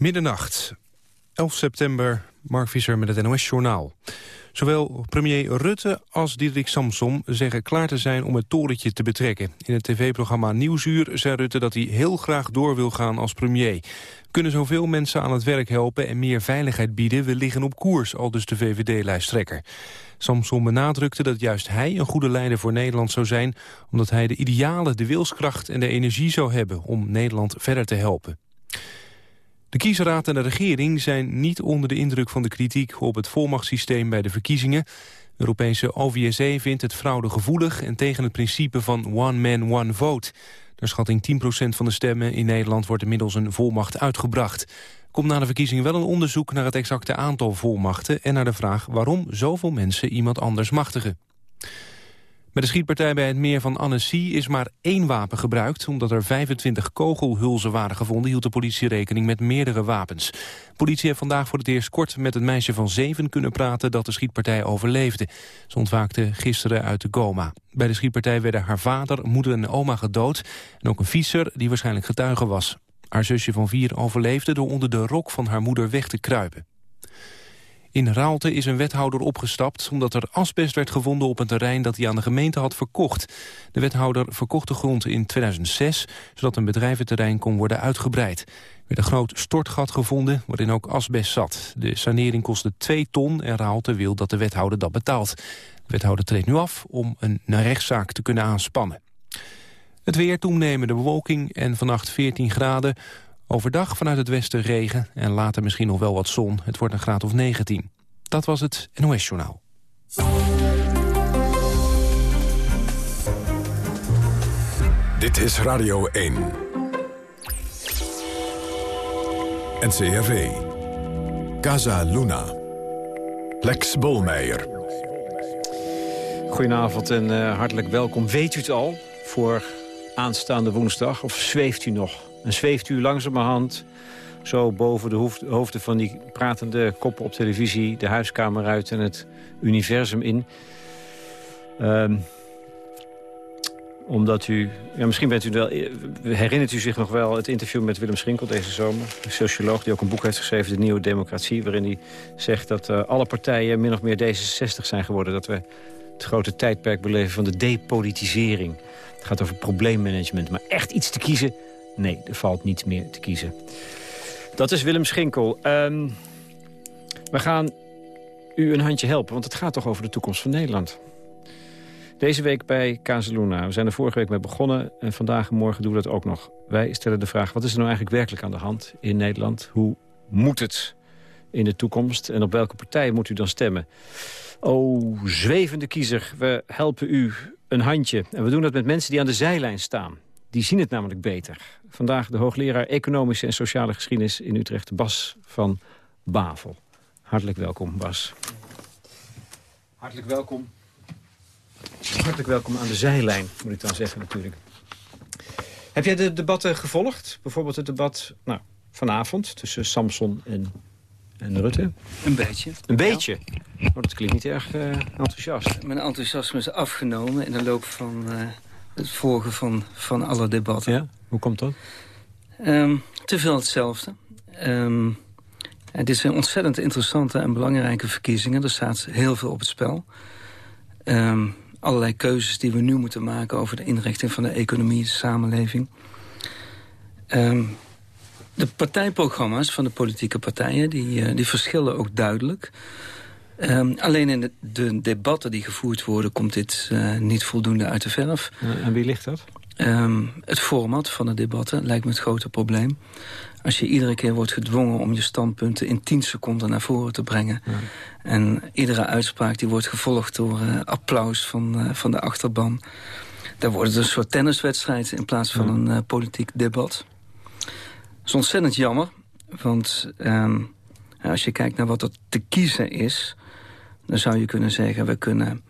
Middernacht, 11 september, Mark Visser met het NOS-journaal. Zowel premier Rutte als Diederik Samsom zeggen klaar te zijn om het torentje te betrekken. In het tv-programma Nieuwsuur zei Rutte dat hij heel graag door wil gaan als premier. Kunnen zoveel mensen aan het werk helpen en meer veiligheid bieden. We liggen op koers, al dus de VVD-lijsttrekker. Samsom benadrukte dat juist hij een goede leider voor Nederland zou zijn... omdat hij de idealen, de wilskracht en de energie zou hebben om Nederland verder te helpen. De kiesraad en de regering zijn niet onder de indruk van de kritiek op het volmachtssysteem bij de verkiezingen. De Europese OVSE vindt het fraudegevoelig en tegen het principe van one man, one vote. Naar schatting 10% van de stemmen in Nederland wordt inmiddels een volmacht uitgebracht. Komt na de verkiezingen wel een onderzoek naar het exacte aantal volmachten... en naar de vraag waarom zoveel mensen iemand anders machtigen. Bij de schietpartij bij het meer van Annecy is maar één wapen gebruikt. Omdat er 25 kogelhulzen waren gevonden... hield de politie rekening met meerdere wapens. De politie heeft vandaag voor het eerst kort met een meisje van zeven kunnen praten... dat de schietpartij overleefde. Ze ontwaakte gisteren uit de coma. Bij de schietpartij werden haar vader, moeder en oma gedood... en ook een fietser die waarschijnlijk getuige was. Haar zusje van vier overleefde door onder de rok van haar moeder weg te kruipen. In Raalte is een wethouder opgestapt omdat er asbest werd gevonden op een terrein dat hij aan de gemeente had verkocht. De wethouder verkocht de grond in 2006 zodat een bedrijventerrein kon worden uitgebreid. Er werd een groot stortgat gevonden waarin ook asbest zat. De sanering kostte 2 ton en Raalte wil dat de wethouder dat betaalt. De wethouder treedt nu af om een rechtszaak te kunnen aanspannen. Het weer toenemende bewolking en vannacht 14 graden. Overdag vanuit het westen regen en later misschien nog wel wat zon. Het wordt een graad of 19. Dat was het NOS Journaal. Dit is Radio 1. NCRV. Casa Luna. Lex Bolmeijer. Goedenavond en uh, hartelijk welkom. Weet u het al voor aanstaande woensdag? Of zweeft u nog? En zweeft u langzamerhand zo boven de hoofden van die pratende koppen op televisie... de huiskamer uit en het universum in. Um, omdat u... Ja, misschien bent u wel, herinnert u zich nog wel het interview met Willem Schinkel deze zomer. Een socioloog die ook een boek heeft geschreven, De Nieuwe Democratie... waarin hij zegt dat uh, alle partijen min of meer D66 zijn geworden. Dat we het grote tijdperk beleven van de depolitisering. Het gaat over probleemmanagement. Maar echt iets te kiezen Nee, er valt niets meer te kiezen. Dat is Willem Schinkel. Um, we gaan u een handje helpen, want het gaat toch over de toekomst van Nederland. Deze week bij Casaluna. We zijn er vorige week mee begonnen en vandaag en morgen doen we dat ook nog. Wij stellen de vraag, wat is er nou eigenlijk werkelijk aan de hand in Nederland? Hoe moet het in de toekomst en op welke partij moet u dan stemmen? Oh, zwevende kiezer, we helpen u een handje. En we doen dat met mensen die aan de zijlijn staan. Die zien het namelijk beter. Vandaag de hoogleraar Economische en Sociale Geschiedenis in Utrecht, Bas van Bavel. Hartelijk welkom, Bas. Hartelijk welkom. Hartelijk welkom aan de zijlijn, moet ik dan zeggen natuurlijk. Heb jij de debatten gevolgd? Bijvoorbeeld het debat nou, vanavond tussen Samson en, en Rutte? Een beetje. Een beetje? Oh, dat klinkt niet erg uh, enthousiast. Mijn enthousiasme is afgenomen in de loop van... Uh het volgen van, van alle debatten. Ja? Hoe komt dat? Um, te veel hetzelfde. Um, het is een ontzettend interessante en belangrijke verkiezingen. Er staat heel veel op het spel. Um, allerlei keuzes die we nu moeten maken over de inrichting van de economie, de samenleving. de partijprogramma's van de politieke partijen die, uh, die verschillen ook duidelijk. Um, alleen in de, de, debatten die gevoerd worden... komt dit uh, niet voldoende uit de verf. en wie ligt dat? Um, het format van de debatten lijkt me het grote probleem. Als je iedere keer wordt gedwongen om je standpunten... in 10 seconden naar voren te brengen... Ja. en iedere uitspraak die wordt gevolgd door uh, applaus van, van de achterban... daar wordt het een soort tenniswedstrijd... in plaats van ja. een politiek debat. Dat is ontzettend jammer, want... Um, als je kijkt naar wat er te kiezen is dan zou je kunnen zeggen... we kunnen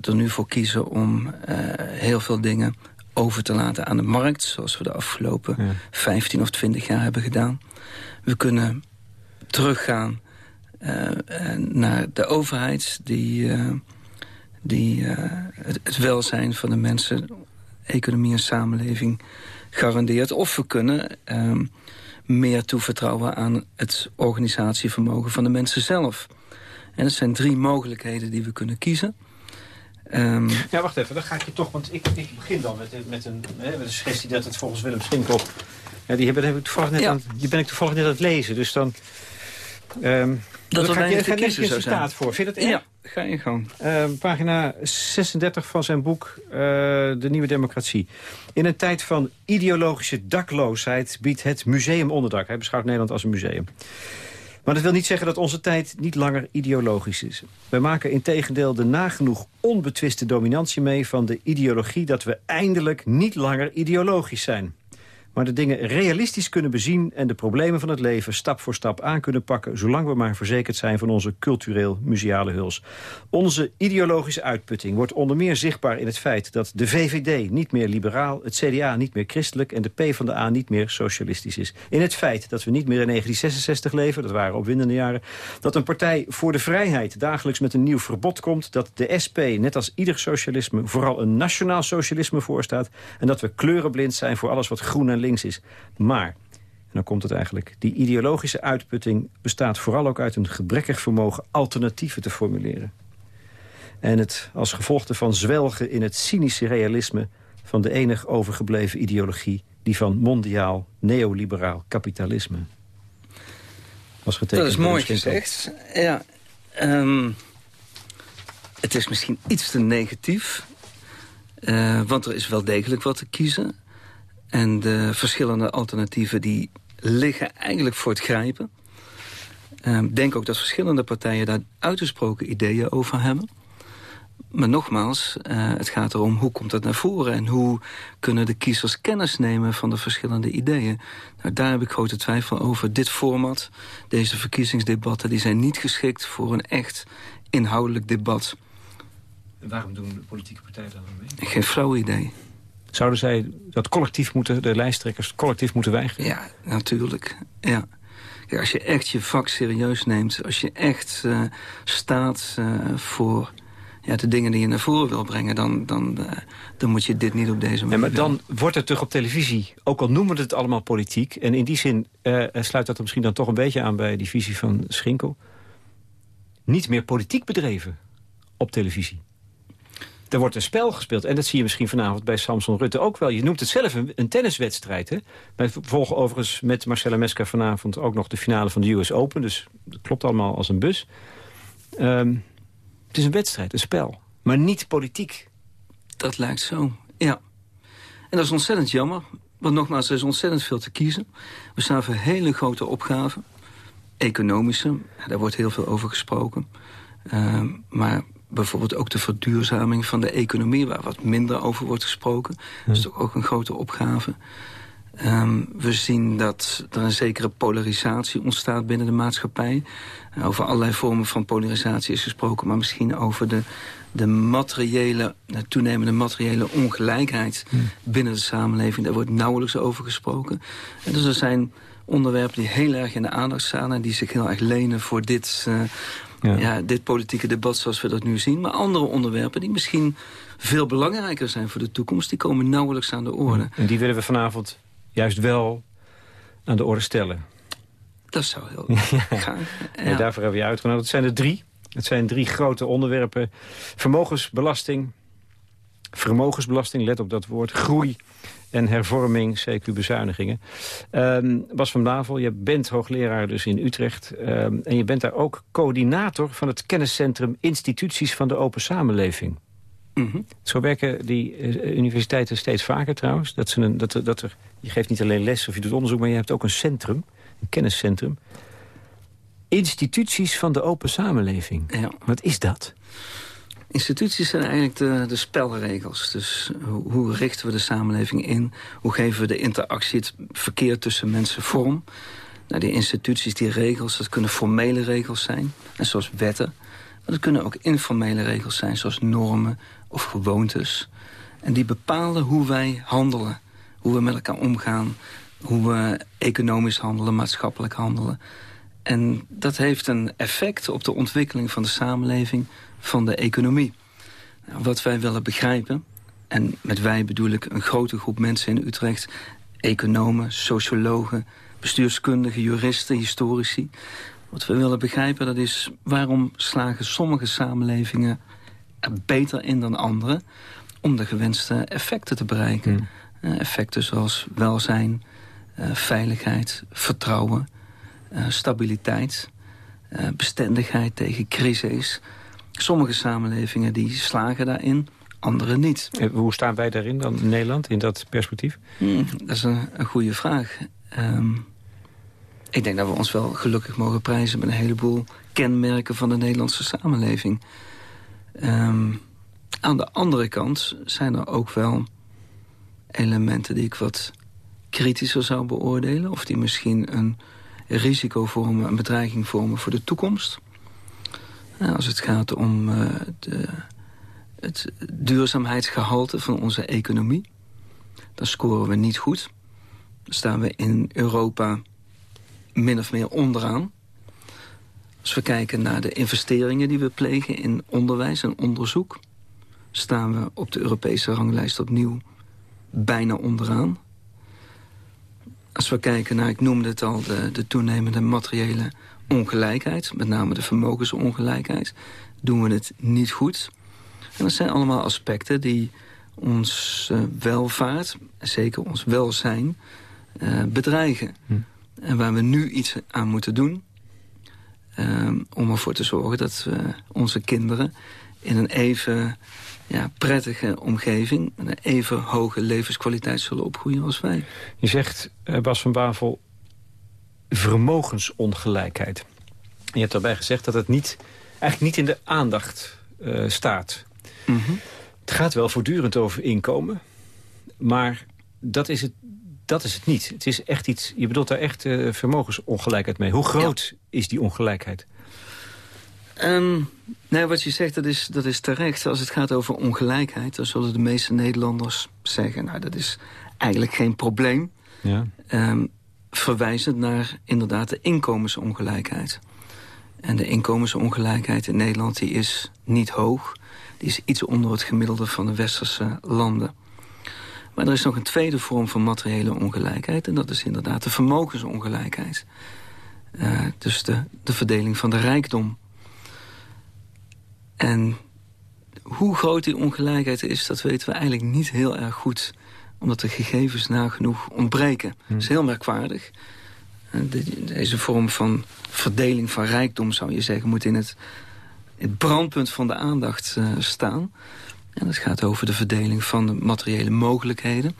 er nu voor kiezen om uh, heel veel dingen over te laten aan de markt... zoals we de afgelopen ja. 15 of 20 jaar hebben gedaan. We kunnen teruggaan uh, naar de overheid... die, uh, die het, het welzijn van de mensen, economie en samenleving garandeert. Of we kunnen ehm, meer toevertrouwen aan het organisatievermogen van de mensen zelf. En dat zijn drie mogelijkheden die we kunnen kiezen. Um, ja, wacht even, dan ga ik je toch, want ik, ik begin dan met, met, een, met een suggestie dat het volgens Willem Schinkel... Ja, die, hebben, heb ik toevallig net ja. aan, die ben ik toevallig net aan het lezen, dus dan... Um, dat dan ga ik je, een citaat voor. Vind je dat Ja, ga je gang. Uh, pagina 36 van zijn boek uh, De Nieuwe Democratie. In een tijd van ideologische dakloosheid biedt het museum onderdak. Hij beschouwt Nederland als een museum. Maar dat wil niet zeggen dat onze tijd niet langer ideologisch is. We maken in tegendeel de nagenoeg onbetwiste dominantie mee... van de ideologie dat we eindelijk niet langer ideologisch zijn maar de dingen realistisch kunnen bezien... en de problemen van het leven stap voor stap aan kunnen pakken... zolang we maar verzekerd zijn van onze cultureel-museale huls. Onze ideologische uitputting wordt onder meer zichtbaar in het feit... dat de VVD niet meer liberaal, het CDA niet meer christelijk... en de PvdA niet meer socialistisch is. In het feit dat we niet meer in 1966 leven, dat waren opwindende jaren... dat een partij voor de vrijheid dagelijks met een nieuw verbod komt... dat de SP, net als ieder socialisme, vooral een nationaal socialisme voorstaat... en dat we kleurenblind zijn voor alles wat groen en links is. Maar, en dan komt het eigenlijk, die ideologische uitputting bestaat vooral ook uit een gebrekkig vermogen alternatieven te formuleren. En het als gevolg van zwelgen in het cynische realisme van de enig overgebleven ideologie, die van mondiaal neoliberaal kapitalisme. Was getekend Dat is mooi gezegd. Ja, um, het is misschien iets te negatief. Uh, want er is wel degelijk wat te kiezen. En de verschillende alternatieven die liggen eigenlijk voor het grijpen. Ehm, ik denk ook dat verschillende partijen daar uitgesproken ideeën over hebben. Maar nogmaals, uh, het gaat erom hoe komt dat naar voren... en hoe kunnen de kiezers kennis nemen van de verschillende ideeën. Nou, daar heb ik grote twijfel over. Dit format, deze verkiezingsdebatten... die zijn niet geschikt voor een echt inhoudelijk debat. En waarom doen de politieke partijen daar dan mee? Geen flauw idee. Zouden zij dat collectief moeten, de lijsttrekkers collectief moeten weigeren? Ja, natuurlijk. Ja. Kijk, als je echt je vak serieus neemt, als je echt uh, staat uh, voor ja, de dingen die je naar voren wil brengen... dan, dan, uh, dan moet je dit niet op deze manier ja, Maar dan wordt het toch op televisie, ook al noemen we het allemaal politiek... en in die zin sluit dat er misschien dan toch een beetje aan bij die visie van Schinkel... niet meer politiek bedreven op televisie. Er wordt een spel gespeeld. En dat zie je misschien vanavond bij Samson Rutte ook wel. Je noemt het zelf een, een tenniswedstrijd. Hè? Wij volgen overigens met Marcella Meska vanavond ook nog de finale van de US Open. Dus dat klopt allemaal als een bus. Um, het is een wedstrijd, een spel. Maar niet politiek. Dat lijkt zo, ja. En dat is ontzettend jammer. Want nogmaals, er is ontzettend veel te kiezen. We staan voor hele grote opgaven. Economische, daar wordt heel veel over gesproken. Uh, maar bijvoorbeeld ook de verduurzaming van de economie... waar wat minder over wordt gesproken. Dat is toch ook een grote opgave. Um, we zien dat er een zekere polarisatie ontstaat binnen de maatschappij. over allerlei vormen van polarisatie is gesproken... maar misschien over de, de materiële, de toenemende materiële ongelijkheid... binnen de samenleving. Daar wordt nauwelijks over gesproken. En dus er zijn onderwerpen die heel erg in de aandacht staan... en die zich heel erg lenen voor dit, uh, ja. dit politieke debat zoals we dat nu zien. Maar andere onderwerpen die misschien veel belangrijker zijn voor de toekomst... die komen nauwelijks aan de orde. En die willen we vanavond juist wel aan de orde stellen. Dat zou heel gaan. Ja. daarvoor hebben we je uitgenodigd. Het zijn er drie. Het zijn drie grote onderwerpen. Vermogensbelasting, vermogensbelasting, let op dat woord, groei en hervorming, CQ-bezuinigingen. Um, Bas van Bavel, je bent hoogleraar dus in Utrecht... Um, en je bent daar ook coördinator van het kenniscentrum Instituties van de Open Samenleving. Mhm. Zo werken die uh, universiteiten steeds vaker trouwens. Dat, ze een, dat, dat er, je geeft niet alleen les of je doet onderzoek... maar je hebt ook een centrum, een kenniscentrum. Instituties van de open samenleving. Ja. Wat is dat? Instituties zijn eigenlijk de, de spelregels. Dus hoe, richten we de samenleving in? Hoe geven we de interactie, het verkeer tussen mensen vorm? Nou, die instituties, die regels, dat kunnen formele regels zijn. En zoals wetten. Maar dat kunnen ook informele regels zijn, zoals normen of gewoontes. En die bepalen hoe wij handelen. Hoe we met elkaar omgaan. Hoe we economisch handelen, maatschappelijk handelen. En dat heeft een effect op de ontwikkeling van de samenleving van de economie. Nou, wat wij willen begrijpen, en met wij bedoel ik een grote groep mensen in Utrecht... economen, sociologen, bestuurskundigen, juristen, historici. Wat we willen begrijpen, dat is waarom slagen sommige samenlevingen er beter in dan andere om de gewenste effecten te bereiken. Hmm. Eh, effecten zoals welzijn, uh, veiligheid, vertrouwen, stabiliteit, bestendigheid tegen crisis. Sommige samenlevingen die slagen daarin, andere niet. hoe staan wij daarin dan in Nederland, in dat perspectief? Hmm, dat is een, een goede vraag. Um, ik denk dat we ons wel gelukkig mogen prijzen... met een heleboel kenmerken van de Nederlandse samenleving. Um, aan de andere kant zijn er ook wel elementen die ik wat kritischer zou beoordelen... of die misschien een risico vormen, een bedreiging vormen voor de toekomst. als het gaat om uh, de, het duurzaamheidsgehalte van onze economie... dan scoren we niet goed. Dan staan we in Europa min of meer onderaan. Als we kijken naar de investeringen die we plegen in onderwijs en onderzoek... staan we op de Europese ranglijst opnieuw bijna onderaan. Als we kijken naar, ik noemde het al, de, de toenemende materiële ongelijkheid... met name de vermogensongelijkheid, doen we het niet goed. En dat zijn allemaal aspecten die ons uh, welvaart, zeker ons welzijn, uh, bedreigen. Hm. En waar we nu iets aan moeten doen... Um, om ervoor te zorgen dat we onze kinderen in een even ja, prettige omgeving... met een even hoge levenskwaliteit zullen opgroeien als wij. Je zegt, uh, Bas van Bavel, vermogensongelijkheid. Je hebt daarbij gezegd dat het niet, eigenlijk niet in de aandacht uh, staat. Mm -hmm. Het gaat wel voortdurend over inkomen, maar dat is het dat is het niet. Het is echt iets, je bedoelt daar echt uh, vermogensongelijkheid mee. Hoe groot is die ongelijkheid? Um, nou, wat je zegt, dat is, dat is terecht. Als het gaat over ongelijkheid, dan zullen de meeste Nederlanders zeggen... nou, dat is eigenlijk geen probleem. Ja. Um, verwijzend naar inderdaad de inkomensongelijkheid. En de inkomensongelijkheid in Nederland die is niet hoog. Die is iets onder het gemiddelde van de westerse landen. Maar er is nog een tweede vorm van materiële ongelijkheid... en dat is inderdaad de vermogensongelijkheid. Uh, dus de, de verdeling van de rijkdom. En hoe groot die ongelijkheid is, dat weten we eigenlijk niet heel erg goed. Omdat de gegevens nagenoeg ontbreken. Dat is hmm. heel merkwaardig. deze vorm van verdeling van rijkdom, zou je zeggen... moet in het, het brandpunt van de aandacht uh, staan. En het gaat over de verdeling van de materiële mogelijkheden.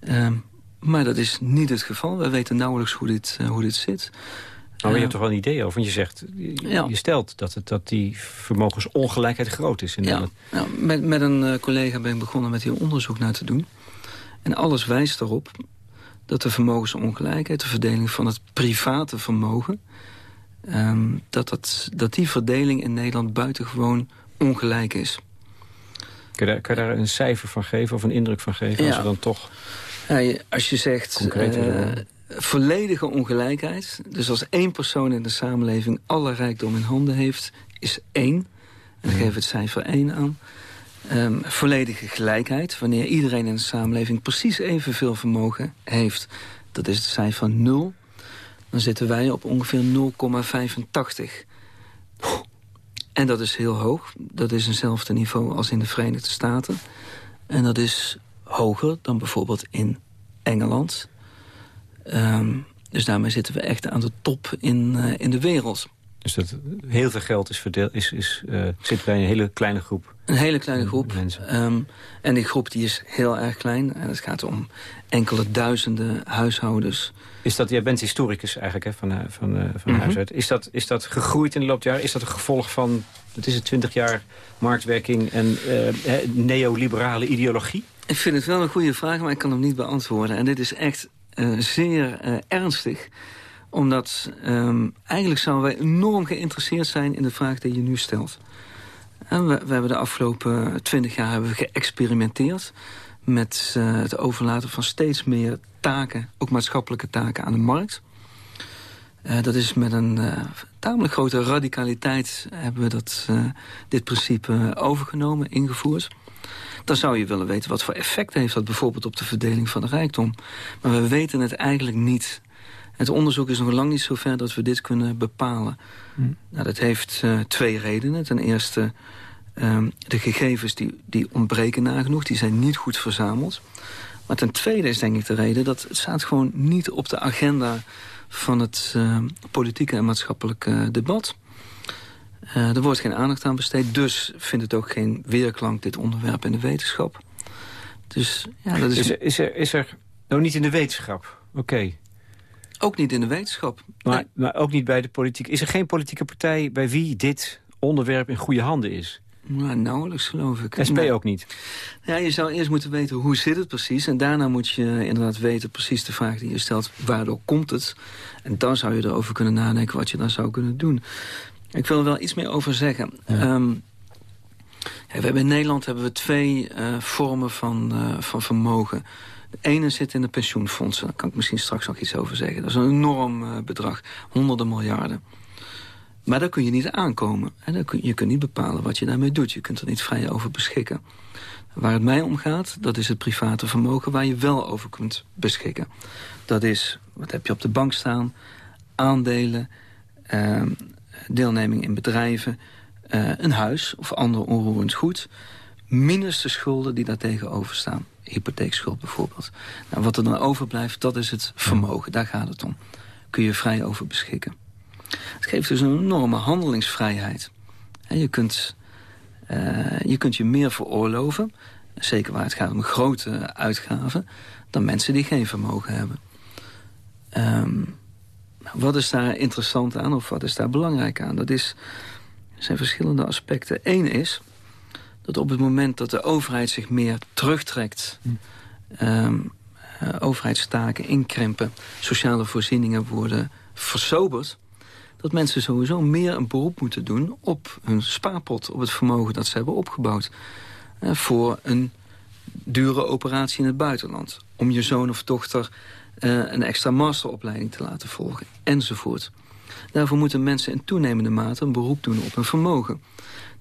Uh, maar dat is niet het geval. We weten nauwelijks hoe dit, uh, hoe dit zit. Maar je hebt toch wel een idee over? Want je zegt, je, je stelt dat, het, dat die vermogensongelijkheid groot is in Nederland. Ja, met, met een uh, collega ben ik begonnen met hier onderzoek naar te doen. En alles wijst erop dat de vermogensongelijkheid... de verdeling van het private vermogen... Um, dat, dat, dat die verdeling in Nederland buitengewoon ongelijk is. Kun je, daar, een cijfer van geven of een indruk van geven? Ja. Als, dan toch ja, als je zegt uh, volledige ongelijkheid... dus als één persoon in de samenleving alle rijkdom in handen heeft... is één, en dan geven we het cijfer één aan... Um, volledige gelijkheid, wanneer iedereen in de samenleving precies evenveel vermogen heeft... dat is het cijfer 0, dan zitten wij op ongeveer 0,85. En dat is heel hoog. Dat is eenzelfde niveau als in de Verenigde Staten. En dat is hoger dan bijvoorbeeld in Engeland. Um, dus daarmee zitten we echt aan de top in, uh, in de wereld. Dus dat heel veel geld is verdeeld, is, is, uh, zit bij een hele kleine groep. Een hele kleine groep. Mensen. Um, en die groep die is heel erg klein. En het gaat om enkele duizenden huishoudens. Is dat, jij bent historicus eigenlijk hè, van, uh, van, van mm huis uit. Is dat, is dat gegroeid in de loop der jaren? Is dat een gevolg van, het is het 20 jaar marktwerking en neoliberale ideologie? Ik vind het wel een goede vraag, maar ik kan hem niet beantwoorden. En dit is echt zeer ernstig omdat um, eigenlijk zouden wij enorm geïnteresseerd zijn in de vraag die je nu stelt. En we, we hebben de afgelopen twintig jaar hebben we geëxperimenteerd met uh, het overlaten van steeds meer taken, ook maatschappelijke taken, aan de markt. Dat is met een tamelijk grote radicaliteit hebben we dat, dit principe overgenomen, ingevoerd. Dan zou je willen weten wat voor effect heeft dat bijvoorbeeld op de verdeling van de rijkdom. Maar we weten het eigenlijk niet. Het onderzoek is nog lang niet zo ver dat we dit kunnen bepalen. Hm. Nou, dat heeft uh, twee redenen. Ten eerste, um, de gegevens die, die ontbreken nagenoeg. Die zijn niet goed verzameld. Maar ten tweede is denk ik de reden dat het staat gewoon niet op de agenda van het uh, politieke en maatschappelijke debat. Uh, er wordt geen aandacht aan besteed, dus vindt het ook geen weerklank dit onderwerp in de wetenschap. Dus ja, dat is... Is er, is er, is er nou niet in de wetenschap? Oké. Ook niet in de wetenschap. Maar, maar ook niet bij de politiek. Is er geen politieke partij bij wie dit onderwerp in goede handen is? Nou, nauwelijks geloof ik. SP ook niet? Ja, je zou eerst moeten weten hoe zit het precies. En daarna moet je inderdaad weten precies de vraag die je stelt. Waardoor komt het? En dan zou je erover kunnen nadenken wat je dan zou kunnen doen. Ik wil er wel iets meer over zeggen. Ehm, we hebben in Nederland hebben we twee uh, vormen van, uh, van vermogen. De ene zit in de pensioenfondsen. Daar kan ik misschien straks nog iets over zeggen. Dat is een enorm uh, bedrag. Honderden miljarden. Maar daar kun je niet aankomen. Hè? Kun, je kunt niet bepalen wat je daarmee doet. Je kunt er niet vrij over beschikken. Waar het mij om gaat, dat is het private vermogen... waar je wel over kunt beschikken. Dat is, wat heb je op de bank staan? Aandelen, eh, deelneming in bedrijven... Uh, een huis of ander onroerend goed... minus de schulden die daar tegenover staan. Hypotheekschuld bijvoorbeeld. Nou, wat er dan overblijft, dat is het vermogen. Daar gaat het om. Kun je vrij over beschikken. Het geeft dus een enorme handelingsvrijheid. Je kunt, uh, je kunt je meer veroorloven, zeker waar het gaat om grote uitgaven, dan mensen die geen vermogen hebben. Um, wat is daar interessant aan of wat is daar belangrijk aan? Dat is, zijn verschillende aspecten. Eén is dat op het moment dat de overheid zich meer terugtrekt... Um, uh, overheidstaken inkrimpen, sociale voorzieningen worden versoberd dat mensen sowieso meer een beroep moeten doen op hun spaarpot, op het vermogen dat ze hebben opgebouwd. Eh, voor een dure operatie in het buitenland. Om je zoon of dochter eh, een extra masteropleiding te laten volgen, enzovoort. Daarvoor moeten mensen in toenemende mate een beroep doen op hun vermogen.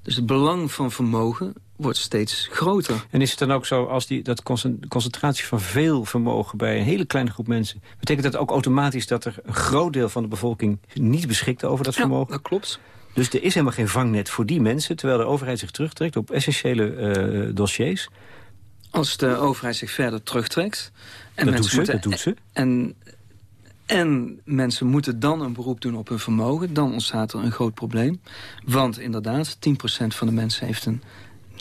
Dus het belang van vermogen wordt steeds groter. En is het dan ook zo, als die, dat concentratie van veel vermogen... bij een hele kleine groep mensen... betekent dat ook automatisch dat er een groot deel van de bevolking... niet beschikt over dat ja, vermogen? dat klopt. Dus er is helemaal geen vangnet voor die mensen... terwijl de overheid zich terugtrekt op essentiële uh, dossiers? Als de overheid zich verder terugtrekt... En dat, doet ze, dat doet ze. En en mensen moeten dan een beroep doen op hun vermogen. Dan ontstaat er een groot probleem. Want inderdaad, 10% van de mensen heeft een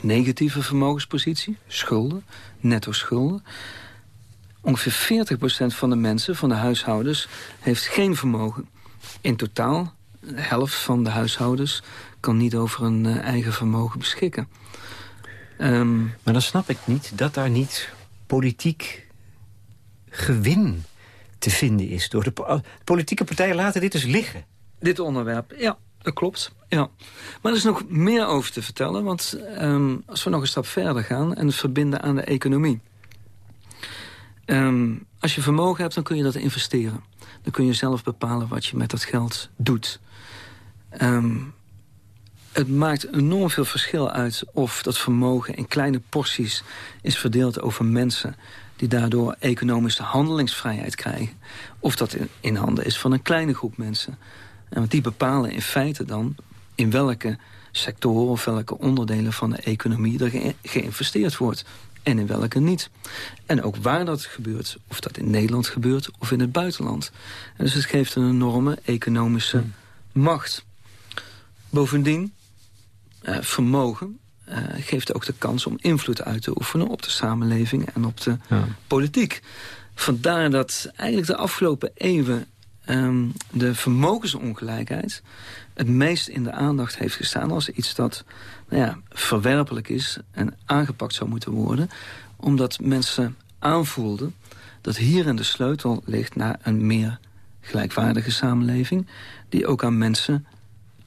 negatieve vermogenspositie. Schulden, netto schulden. Ongeveer 40% van de mensen, van de huishoudens, heeft geen vermogen. In totaal, de helft van de huishoudens kan niet over een uh, eigen vermogen beschikken. Um, maar dan snap ik niet dat daar niet politiek gewin te vinden is. Door de politieke partijen laten dit dus liggen. Dit onderwerp, ja, dat klopt. Ja. Maar er is nog meer over te vertellen. Want um, als we nog een stap verder gaan en het verbinden aan de economie. Um, als je vermogen hebt, dan kun je dat investeren. Dan kun je zelf bepalen wat je met dat geld doet. Um, het maakt enorm veel verschil uit of dat vermogen in kleine porties is verdeeld over mensen die daardoor economische handelingsvrijheid krijgen. Of dat in, in handen is van een kleine groep mensen. En want die bepalen in feite dan in welke sectoren of welke onderdelen van de economie er geïnvesteerd wordt. En in welke niet. En ook waar dat gebeurt. Of dat in Nederland gebeurt of in het buitenland. En dus het geeft een enorme economische hmm. macht. Bovendien, eh, vermogen uh, geeft ook de kans om invloed uit te oefenen op de samenleving en op de ja. politiek. Vandaar dat eigenlijk de afgelopen eeuwen um, de vermogensongelijkheid het meest in de aandacht heeft gestaan als iets dat nou ja, verwerpelijk is en aangepakt zou moeten worden. Omdat mensen aanvoelden dat hierin de sleutel ligt naar een meer gelijkwaardige samenleving... die ook aan mensen,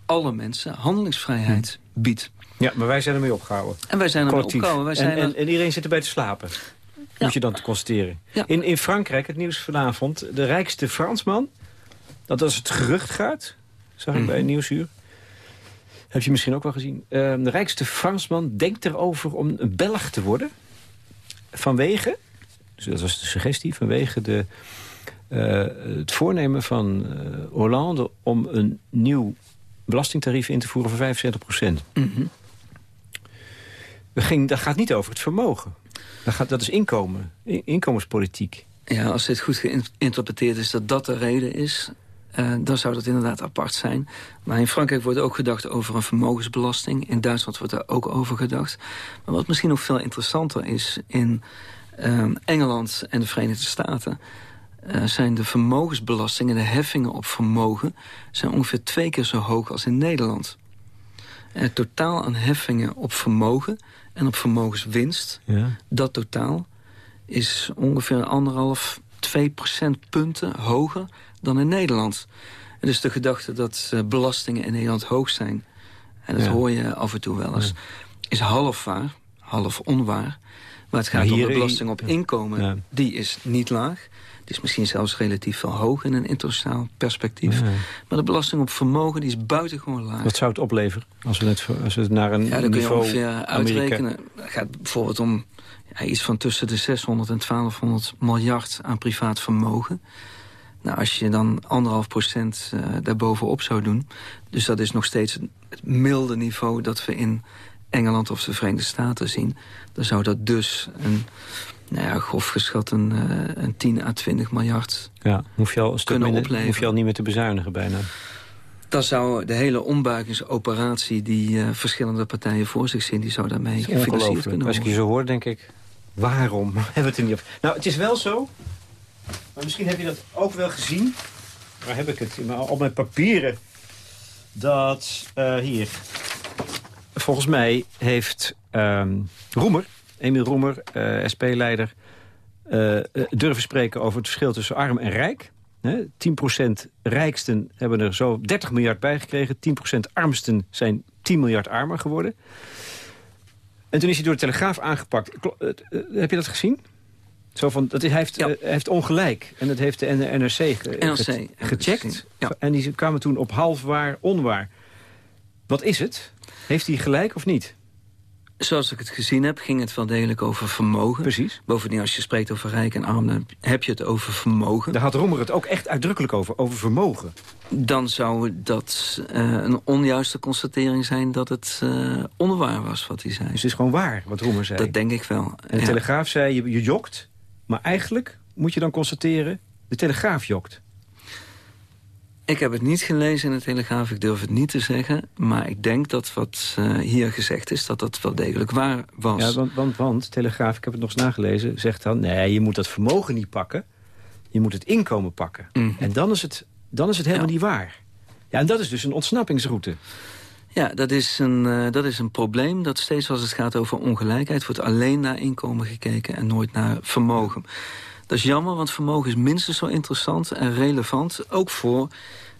alle mensen, handelingsvrijheid hm. Biedt. Ja, maar wij zijn ermee opgehouden. En wij zijn ermee opgehouden. Wij zijn en, en, en, iedereen zit erbij te slapen. Ja. Moet je dan te constateren. Ja. In, in Frankrijk, het nieuws vanavond, de rijkste Fransman... dat als het gerucht gaat, zag ik mm. bij Nieuwsuur... Heb je misschien ook wel gezien. Ehm, de rijkste Fransman denkt erover om een Belg te worden. Vanwege, dus dat was de suggestie, vanwege de, eh, het voornemen van uh, Hollande... om een nieuw belastingtarief in te voeren van 75 procent. Mhm. dat gaat niet over het vermogen. Dat, gaat, dat is inkomen, inkomenspolitiek. Ja, als dit goed geïnterpreteerd is dat dat de reden is... Uh, dan zou dat inderdaad apart zijn. Maar in Frankrijk wordt ook gedacht over een vermogensbelasting. In Duitsland wordt er ook over gedacht. Maar wat misschien nog veel interessanter is... in uh, Engeland en de Verenigde Staten... Uh, zijn de vermogensbelastingen, de heffingen op vermogen... zijn ongeveer twee keer zo hoog als in Nederland. En het totaal aan heffingen op vermogen en op vermogenswinst... Ja. dat totaal is ongeveer anderhalf, twee procentpunten hoger dan in Nederland. En dus de gedachte dat uh, belastingen in Nederland hoog zijn... en dat Ja. hoor je af en toe wel eens... is half waar, half onwaar. Maar het gaat Maar om de belasting op inkomen. Ja. Die is niet laag. Die is misschien zelfs relatief wel hoog in een internationaal perspectief. Ja. Maar de belasting op vermogen die is buitengewoon laag. Wat zou het opleveren als we het, als we het naar een Ja, dan kun je niveau ongeveer Amerika- uitrekenen. Het gaat bijvoorbeeld om ja, iets van tussen de 600 en 1200 miljard aan privaat vermogen. Nou, als je dan anderhalf procent eh, daarbovenop zou doen... dus dat is nog steeds het milde niveau dat we in Engeland of de Verenigde Staten zien... dan zou dat dus een, nou ja, grof geschat een, eh, een 10 à 20 miljard... Ja, hoef je al een stuk minder, opleveren. hoef je al niet meer te bezuinigen bijna. Dan zou de hele ombuigingsoperatie die eh, verschillende partijen voor zich zien... die zou daarmee Dat gefinancierd kunnen Als ik worden. je zo hoor, denk ik, waarom hebben we het er niet over? Nou, het is wel zo, maar misschien heb je dat ook wel gezien. Waar heb ik het? Op mijn papieren. Dat, eh, hier. Volgens mij heeft ehm, Roemer, Emiel Roemer, eh, SP-leider... eh, eh, durven spreken over het verschil tussen arm en rijk. Hè, 10% rijksten hebben er zo 30 miljard bij gekregen. 10% armsten zijn 10 miljard armer geworden. En toen is hij door de Telegraaf aangepakt. Heb je dat gezien? Zo van, dat is, hij, heeft, Ja. hij heeft ongelijk. En dat heeft de NRC, ge- NRC gecheckt. ja. En die kwamen toen op half waar, onwaar. Wat is het? Heeft hij gelijk of niet? Zoals ik het gezien heb, ging het wel degelijk over vermogen. Precies. Bovendien, als je spreekt over rijk en arm, dan heb je het over vermogen. Daar had Roemer het ook echt uitdrukkelijk over, over vermogen. Dan zou dat eh, een onjuiste constatering zijn dat het eh onwaar was wat hij zei. Dus het is gewoon waar, wat Roemer zei. Dat denk ik wel. en de ja. Telegraaf zei, je, je jokt. Maar eigenlijk moet je dan constateren, de Telegraaf jokt. Ik heb het niet gelezen in de Telegraaf, ik durf het niet te zeggen. Maar ik denk dat wat eh, hier gezegd is, dat dat wel degelijk waar was. Ja, want, want, want Telegraaf, ik heb het nog eens nagelezen, zegt dan... nee, je moet dat vermogen niet pakken, je moet het inkomen pakken. Mhm. En dan is het, dan is het helemaal Ja. niet waar. Ja, en dat is dus een ontsnappingsroute. Ja, dat is, een, eh, dat is een probleem. Dat steeds als het gaat over ongelijkheid... wordt alleen naar inkomen gekeken en nooit naar vermogen. Dat is jammer, want vermogen is minstens zo interessant en relevant... ook voor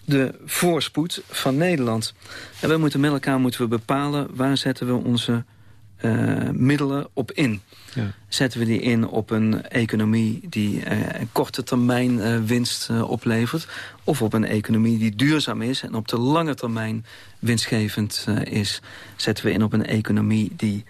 de voorspoed van Nederland. En we moeten met elkaar moeten we bepalen... waar zetten we onze eh, middelen op in. Ja. Zetten we die in op een economie die eh, een korte termijn eh, winst oplevert... of op een economie die duurzaam is en op de lange termijn winstgevend is? Zetten we in op een economie die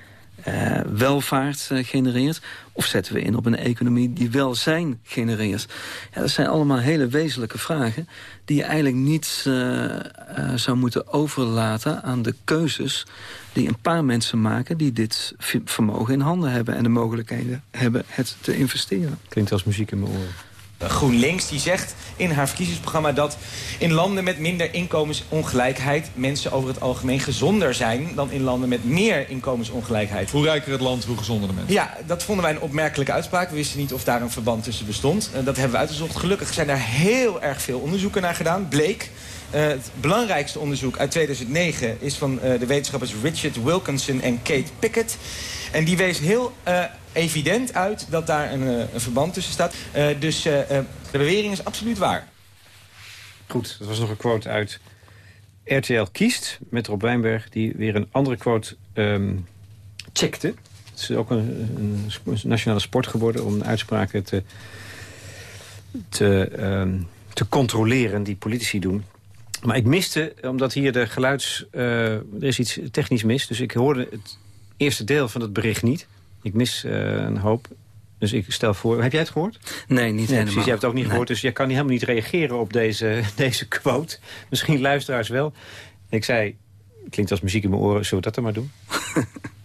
eh, welvaart eh, genereert... of zetten we in op een economie die welzijn genereert? Ja, dat zijn allemaal hele wezenlijke vragen... die je eigenlijk niet eh, zou moeten overlaten aan de keuzes... die een paar mensen maken die dit vermogen in handen hebben... en de mogelijkheden hebben het te investeren. Klinkt als muziek in mijn oren. GroenLinks die zegt in haar verkiezingsprogramma dat in landen met minder inkomensongelijkheid mensen over het algemeen gezonder zijn dan in landen met meer inkomensongelijkheid. Hoe rijker het land, hoe gezonder de mensen. Ja, dat vonden wij een opmerkelijke uitspraak. We wisten niet of daar een verband tussen bestond. Eh, dat hebben we uitgezocht. Gelukkig zijn daar heel erg veel onderzoeken naar gedaan. Bleek, eh, het belangrijkste onderzoek uit 2009 is van eh, de wetenschappers Richard Wilkinson en Kate Pickett. En die wees heel eh, evident uit dat daar een, eh, verband tussen staat. Eh, dus de bewering is absoluut waar. Goed, dat was nog een quote uit RTL Kiest met Rob Wijnberg... die weer een andere quote ehm, checkte. Het is ook een, een nationale sport geworden om uitspraken te, te, ehm, te controleren die politici doen. Maar ik miste, omdat hier de geluids... Er is iets technisch mis, dus ik hoorde het eerste deel van het bericht niet. Ik mis uh, een hoop. Dus ik stel voor... Heb jij het gehoord? Nee, niet nee, helemaal. Precies, jij hebt het ook niet gehoord. Dus jij kan helemaal niet reageren op deze, deze quote. Misschien luisteraars wel. Ik zei, klinkt als muziek in mijn oren. Zullen we dat dan maar doen?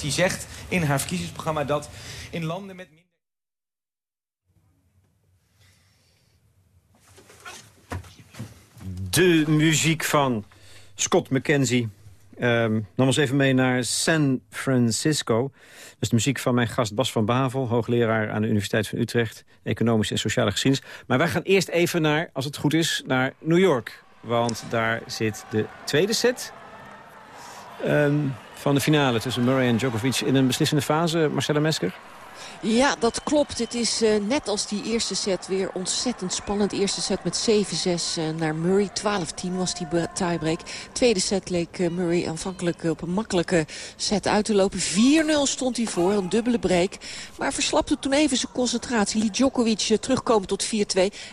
Die zegt in haar verkiezingsprogramma dat in landen met. De muziek van Scott McKenzie. Um, nam ons even mee naar San Francisco. Dat is de muziek van mijn gast Bas van Bavel... hoogleraar aan de Universiteit van Utrecht... economische en sociale geschiedenis. Maar wij gaan eerst even naar, als het goed is, naar New York. Want daar zit de tweede set... Um, van de finale tussen Murray en Djokovic in een beslissende fase, Marcella Mesker? Ja, dat klopt. Het is uh, net als die eerste set weer ontzettend spannend. Eerste set met 7-6 uh, eh, naar Murray. 12-10 was die tiebreak. Tweede set leek uh, Murray aanvankelijk op een makkelijke set uit te lopen. 4-0 stond hij voor, een dubbele break. Maar verslapte toen even zijn concentratie. Liet Djokovic terugkomen tot 4-2.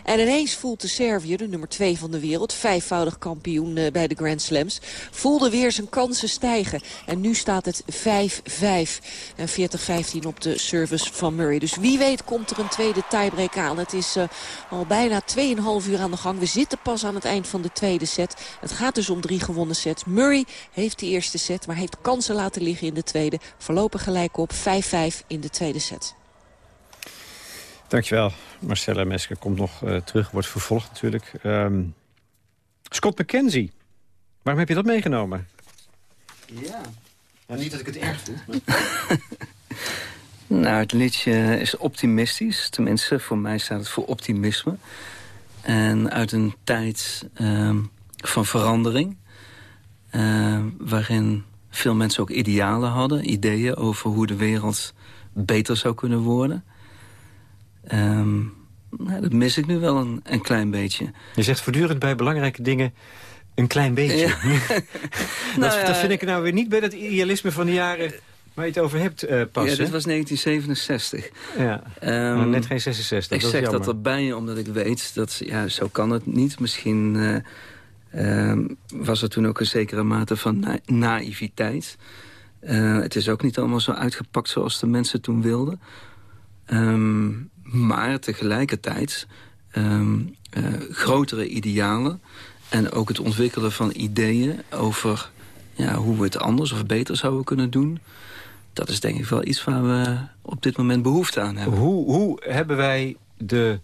En ineens voelt de Serviër, de nummer 2 van de wereld... vijfvoudig kampioen bij de Grand Slams... voelde weer zijn kansen stijgen. En nu staat het 5-5. En 40-15 op de service van Murray. Dus wie weet komt er een tweede tiebreak aan. Het is uh, al bijna 2,5 uur aan de gang. We zitten pas aan het eind van de tweede set. Het gaat dus om drie gewonnen sets. Murray heeft de eerste set, maar heeft kansen laten liggen in de tweede. Voorlopig gelijk op 5-5 in de tweede set. Dankjewel. Marcella Mesker komt nog uh, terug, wordt vervolgd natuurlijk. Um, Scott McKenzie, waarom heb je dat meegenomen? Ja. Nou, niet dat ik het erg vind. Nou, het liedje is optimistisch. Tenminste, voor mij staat het voor optimisme. En uit een tijd... Um, van verandering. Uh, waarin veel mensen ook idealen hadden. Ideeën over hoe de wereld beter zou kunnen worden. Um, nou, dat mis ik nu wel een, een, klein beetje. Je zegt voortdurend bij belangrijke dingen een klein beetje. dat, nou dat, vind ik nou weer niet bij dat idealisme van de jaren waar je het over hebt uh, pas. Ja, dit was 1967. Ja, um, net geen 66. Ik dat zeg dat erbij omdat ik weet dat ja, zo kan het niet. Misschien uh, uh, was er toen ook een zekere mate van na naïviteit. Eh, het is ook niet allemaal zo uitgepakt zoals de mensen toen wilden. Um, maar tegelijkertijd grotere idealen... en ook het ontwikkelen van ideeën over ja, hoe we het anders of beter zouden kunnen doen... dat is denk ik wel iets waar we op dit moment behoefte aan hebben. Hoe, hoe hebben wij de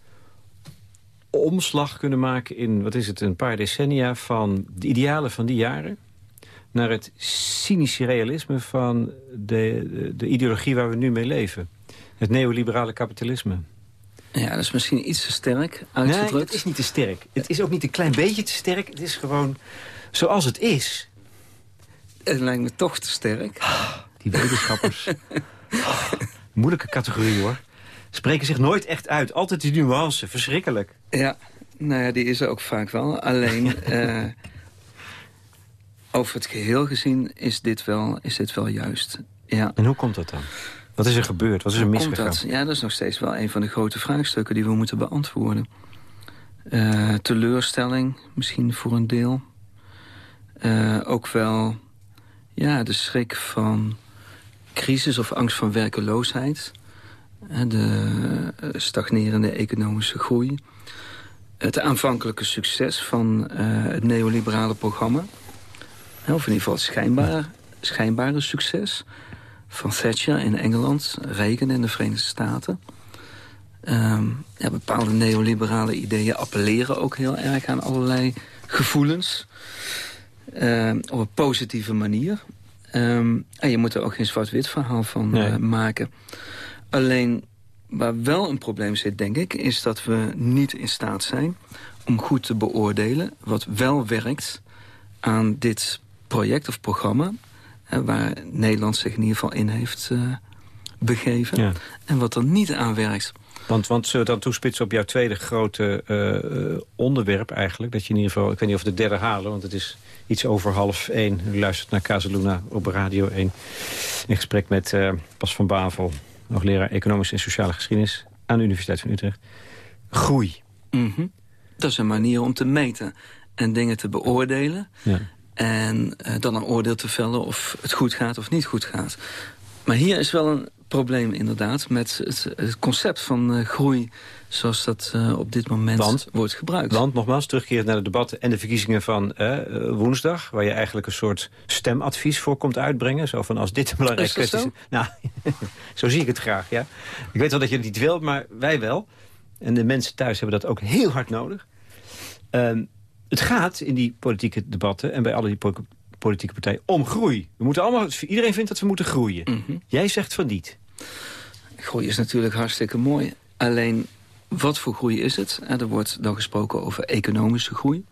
omslag kunnen maken in, wat is het, een paar decennia... van de idealen van die jaren naar het cynische realisme van de, de, de ideologie waar we nu mee leven. Het neoliberale kapitalisme. Ja, dat is misschien iets te sterk uitgedrukt. Nee, het is niet te sterk. Het is ook niet een klein beetje te sterk. Het is gewoon zoals het is. Het lijkt me toch te sterk. Die wetenschappers. moeilijke categorie, hoor. Spreken zich nooit echt uit. Altijd die nuance. Verschrikkelijk. Ja, nou ja, die is er ook vaak wel. Alleen... uh, over het geheel gezien is dit wel, is dit wel juist. Ja. En hoe komt dat dan? Wat is er gebeurd? Wat is er misgegaan? Dat? Ja, dat is nog steeds wel een van de grote vraagstukken die we moeten beantwoorden. Uh, teleurstelling, misschien voor een deel. Uh, ook wel ja, de schrik van crisis of angst van werkeloosheid. De stagnerende economische groei. Het aanvankelijke succes van uh, het neoliberale programma. Of in ieder geval het schijnbaar, schijnbare succes van Thatcher in Engeland, Reagan in de Verenigde Staten. Um, ja, bepaalde neoliberale ideeën appelleren ook heel erg aan allerlei gevoelens. Um, op een positieve manier. Um, en je moet er ook geen zwart-wit verhaal van nee. uh, maken. Alleen waar wel een probleem zit, denk ik... is dat we niet in staat zijn om goed te beoordelen... wat wel werkt aan dit project of programma waar Nederland zich in ieder geval in heeft uh, begeven. Ja. En wat er niet aan werkt. Want, want zullen we dan toespitsen op jouw tweede grote uh, onderwerp eigenlijk? Dat je in ieder geval, ik weet niet of we de derde halen, want het is iets over half één. U luistert naar Casaluna op Radio 1. In gesprek met uh, Bas van Bavel, hoogleraar Economische en Sociale Geschiedenis aan de Universiteit van Utrecht. Groei. Mm -hmm. Dat is een manier om te meten en dingen te beoordelen. Ja. En uh, dan een oordeel te vellen of het goed gaat of niet goed gaat. Maar hier is wel een probleem inderdaad met het, het concept van uh, groei zoals dat uh, op dit moment want, wordt gebruikt. Want, nogmaals, terugkerend naar de debatten en de verkiezingen van woensdag... waar je eigenlijk een soort stemadvies voor komt uitbrengen. Zo van als dit een belangrijke kwestie is. Nou, zo zie ik het graag, ja. Ik weet wel dat je het niet wilt, maar wij wel. En de mensen thuis hebben dat ook heel hard nodig. Uh, het gaat in die politieke debatten en bij alle die politieke partijen om groei. We moeten allemaal, iedereen vindt dat we moeten groeien. Mhm. Jij zegt van niet. Groei is natuurlijk hartstikke mooi. Alleen, wat voor groei is het? Er wordt dan gesproken over economische groei.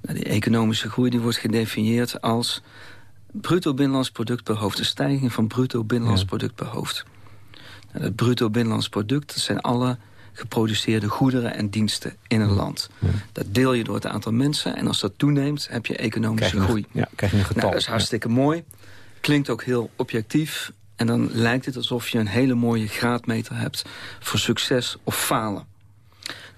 Nou, die economische groei die wordt gedefinieerd als bruto binnenlands product per hoofd. De stijging van bruto binnenlands product per hoofd. Nou, het bruto binnenlands product, dat zijn alle geproduceerde goederen en diensten in een land. Dat deel je door het aantal mensen en als dat toeneemt heb je economische groei. ja, krijg je een getal. Nou, dat is hartstikke mooi. Klinkt ook heel objectief. En dan lijkt het alsof je een hele mooie graadmeter hebt voor succes of falen.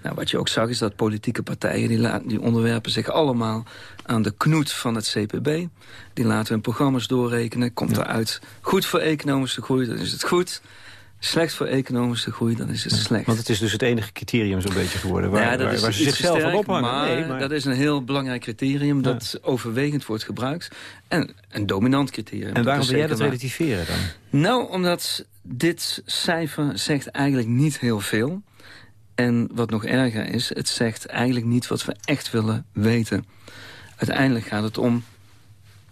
Nou, wat je ook zag is dat politieke partijen die, die onderwerpen zich allemaal aan de knoet van het CPB. Die laten hun programma's doorrekenen. Komt eruit goed voor economische groei, dan is het goed slecht voor economische groei, dan is het slecht. Want het is dus het enige criterium zo'n beetje geworden... waar, ja, waar, waar ze zichzelf van ophangen. Maar, nee, maar, dat is een heel belangrijk criterium dat overwegend wordt gebruikt. En een dominant criterium. En waarom wil jij dat relativeren dan? Nou, omdat dit cijfer zegt eigenlijk niet heel veel. En wat nog erger is, het zegt eigenlijk niet wat we echt willen weten. Uiteindelijk gaat het om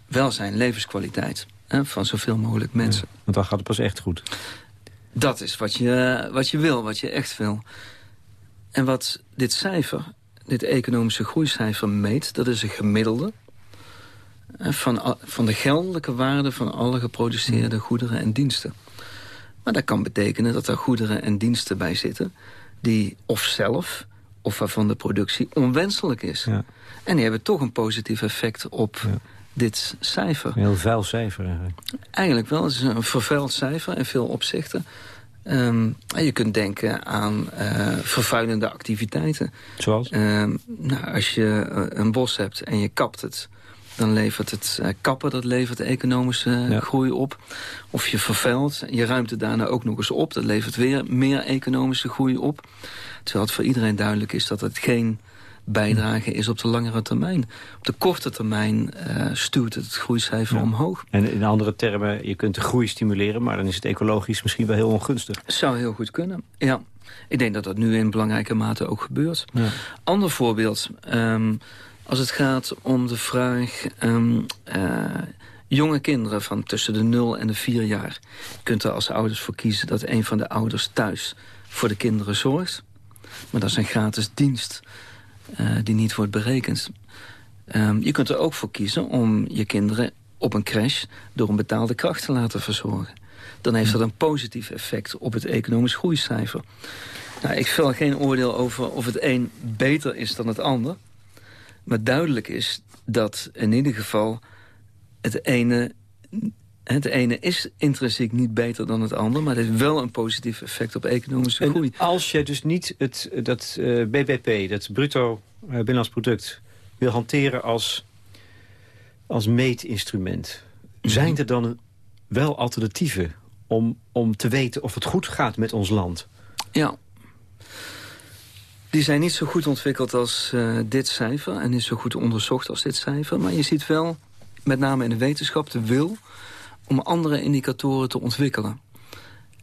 welzijn, levenskwaliteit... Hè, van zoveel mogelijk mensen. want dan gaat het pas echt goed. Dat is wat je, wat je wil, wat je echt wil. En wat dit cijfer dit economische groeicijfer meet... dat is een gemiddelde van, van de geldelijke waarde... van alle geproduceerde goederen en diensten. Maar dat kan betekenen dat er goederen en diensten bij zitten... die of zelf of waarvan de productie onwenselijk is. Ja. En die hebben toch een positief effect op dit cijfer. Een heel vuil cijfer eigenlijk. Eigenlijk wel. Het is een vervuild cijfer in veel opzichten. Um, je kunt denken aan uh, vervuilende activiteiten. Zoals? Um, nou, als je uh, een bos hebt en je kapt het... dan levert het uh, kappen dat levert economische ja. groei op. Of je vervuilt, je ruimt het daarna ook nog eens op. Dat levert weer meer economische groei op. Terwijl het voor iedereen duidelijk is dat het geen bijdrage is op de langere termijn. Op de korte termijn uh, stuurt het, het groeicijfer omhoog. En in andere termen, je kunt de groei stimuleren... maar dan is het ecologisch misschien wel heel ongunstig. Zou heel goed kunnen, ja. Ik denk dat dat nu in belangrijke mate ook gebeurt. Ja. Ander voorbeeld, um, als het gaat om de vraag... Um, uh, jonge kinderen van tussen de 0 en de 4 jaar... Je kunt er als ouders voor kiezen dat een van de ouders thuis voor de kinderen zorgt. Maar dat is een gratis dienst die niet wordt berekend. Um, je kunt er ook voor kiezen om je kinderen op een crash... door een betaalde kracht te laten verzorgen. Dan heeft dat een positief effect op het economisch groeicijfer. Nou, ik vel geen oordeel over of het een beter is dan het ander. Maar duidelijk is dat in ieder geval het ene het ene is intrinsiek niet beter dan het ander... maar het heeft wel een positief effect op economische en groei. als je dus niet het, dat uh, eh, BBP, dat bruto uh, binnenlands product... wil hanteren als, als meetinstrument... Mhm. zijn er dan wel alternatieven om, om te weten of het goed gaat met ons land? Ja. Die zijn niet zo goed ontwikkeld als uh, dit cijfer... en niet zo goed onderzocht als dit cijfer. Maar je ziet wel, met name in de wetenschap, de wil om andere indicatoren te ontwikkelen.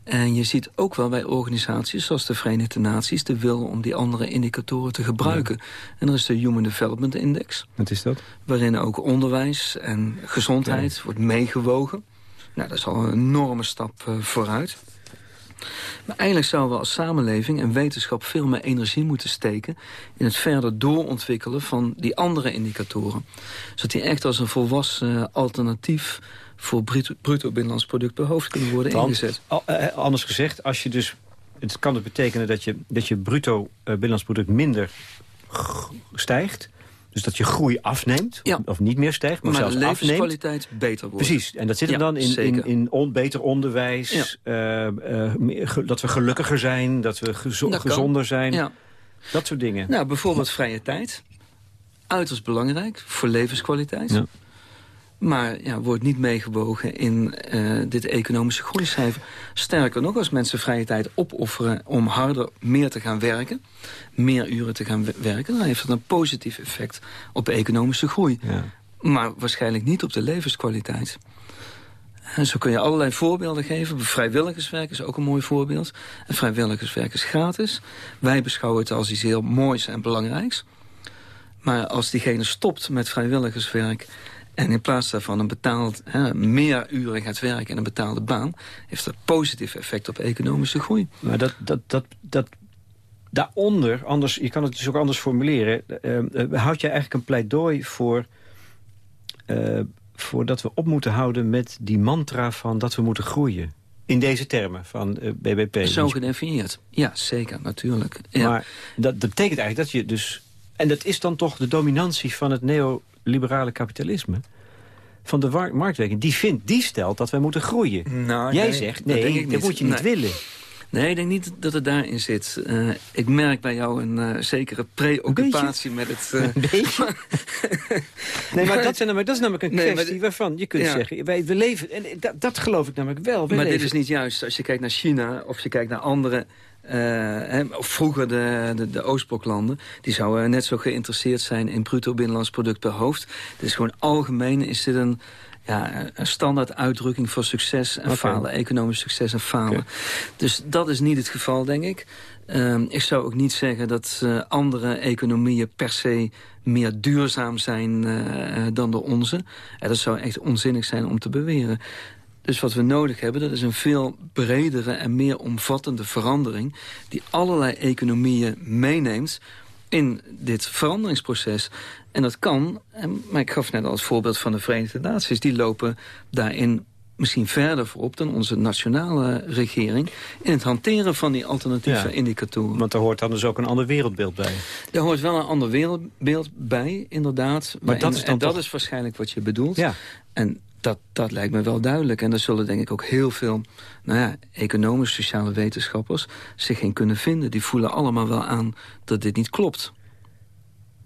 En je ziet ook wel bij organisaties zoals de Verenigde Naties... de wil om die andere indicatoren te gebruiken. En er is de Human Development Index. Wat is dat? Waarin ook onderwijs en gezondheid wordt meegewogen. Nou, dat is al een enorme stap uh, vooruit. Maar eigenlijk zouden we als samenleving en wetenschap veel meer energie moeten steken... in het verder doorontwikkelen van die andere indicatoren. Zodat die echt als een volwassen alternatief voor bruto, bruto binnenlands product per hoofd kunnen worden ingezet. Eh, eh, anders gezegd, als je dus, het kan het betekenen dat je, dat je bruto uh, binnenlands product minder stijgt. Dus dat je groei afneemt, ja. of niet meer stijgt, maar, maar zelfs de levenskwaliteit beter wordt. Precies, en dat zit er dan in, in, in on, beter onderwijs, ja. uh, uh, dat we gelukkiger zijn, dat we gezo dat gezonder zijn. Dat soort dingen. Nou, bijvoorbeeld vrije tijd. Uiterst belangrijk voor levenskwaliteit. Maar ja, wordt niet meegewogen in uh, dit economische groeicijfer. Sterker nog, als mensen vrije tijd opofferen om harder meer te gaan werken... meer uren te gaan werken, dan heeft dat een positief effect op economische groei. Ja. Maar waarschijnlijk niet op de levenskwaliteit. En zo kun je allerlei voorbeelden geven. Vrijwilligerswerk is ook een mooi voorbeeld. En vrijwilligerswerk is gratis. Wij beschouwen het als iets heel moois en belangrijks. Maar als diegene stopt met vrijwilligerswerk en in plaats daarvan een betaald, hè, meer uren gaat werken en een betaalde baan... heeft dat positief effect op economische groei. Maar dat, dat, dat, dat daaronder, anders, je kan het dus ook anders formuleren... Uh, houd je eigenlijk een pleidooi voor, uh, voor dat we op moeten houden met die mantra van dat we moeten groeien? In deze termen van uh, BBP. Zo gedefinieerd. Ja, zeker, natuurlijk. Ja. Maar dat, dat betekent eigenlijk dat je dus... En dat is dan toch de dominantie van het neo liberale kapitalisme van de marktwerking, die, vindt, die stelt dat wij moeten groeien. Nou, Jij zegt, nee, dat, moet je niet willen. Nee, ik denk niet dat het daarin zit. Uh, ik merk bij jou een uh, zekere preoccupatie met het... Uh... Een beetje? nee, maar dat, zijn, dat is namelijk een nee, kwestie waarvan je kunt ja. zeggen... Wij, we leven, en dat, dat geloof ik namelijk wel. maar leven. dit is niet juist. Als je kijkt naar China of je kijkt naar andere of vroeger de, de, de Oostbloklanden, die zouden net zo geïnteresseerd zijn in bruto binnenlands product per hoofd. Is gewoon algemeen, is dit een, ja, een standaard uitdrukking voor succes en falen. Economisch succes en falen. Dus dat is niet het geval, denk ik. Uh, ik zou ook niet zeggen dat uh, andere economieën per se meer duurzaam zijn uh, dan de onze. En dat zou echt onzinnig zijn om te beweren. Dus wat we nodig hebben, dat is een veel bredere en meer omvattende verandering... die allerlei economieën meeneemt in dit veranderingsproces. En dat kan, maar ik gaf net al het voorbeeld van de Verenigde Naties... die lopen daarin misschien verder voorop dan onze nationale regering... in het hanteren van die alternatieve indicatoren. Want daar hoort dan dus ook een ander wereldbeeld bij. Daar hoort wel een ander wereldbeeld bij, inderdaad. Maar dat is dan en dat is waarschijnlijk wat je bedoelt. Ja. En dat, dat lijkt me wel duidelijk. En daar zullen denk ik ook heel veel nou ja, economische, sociale wetenschappers zich in kunnen vinden. Die voelen allemaal wel aan dat dit niet klopt.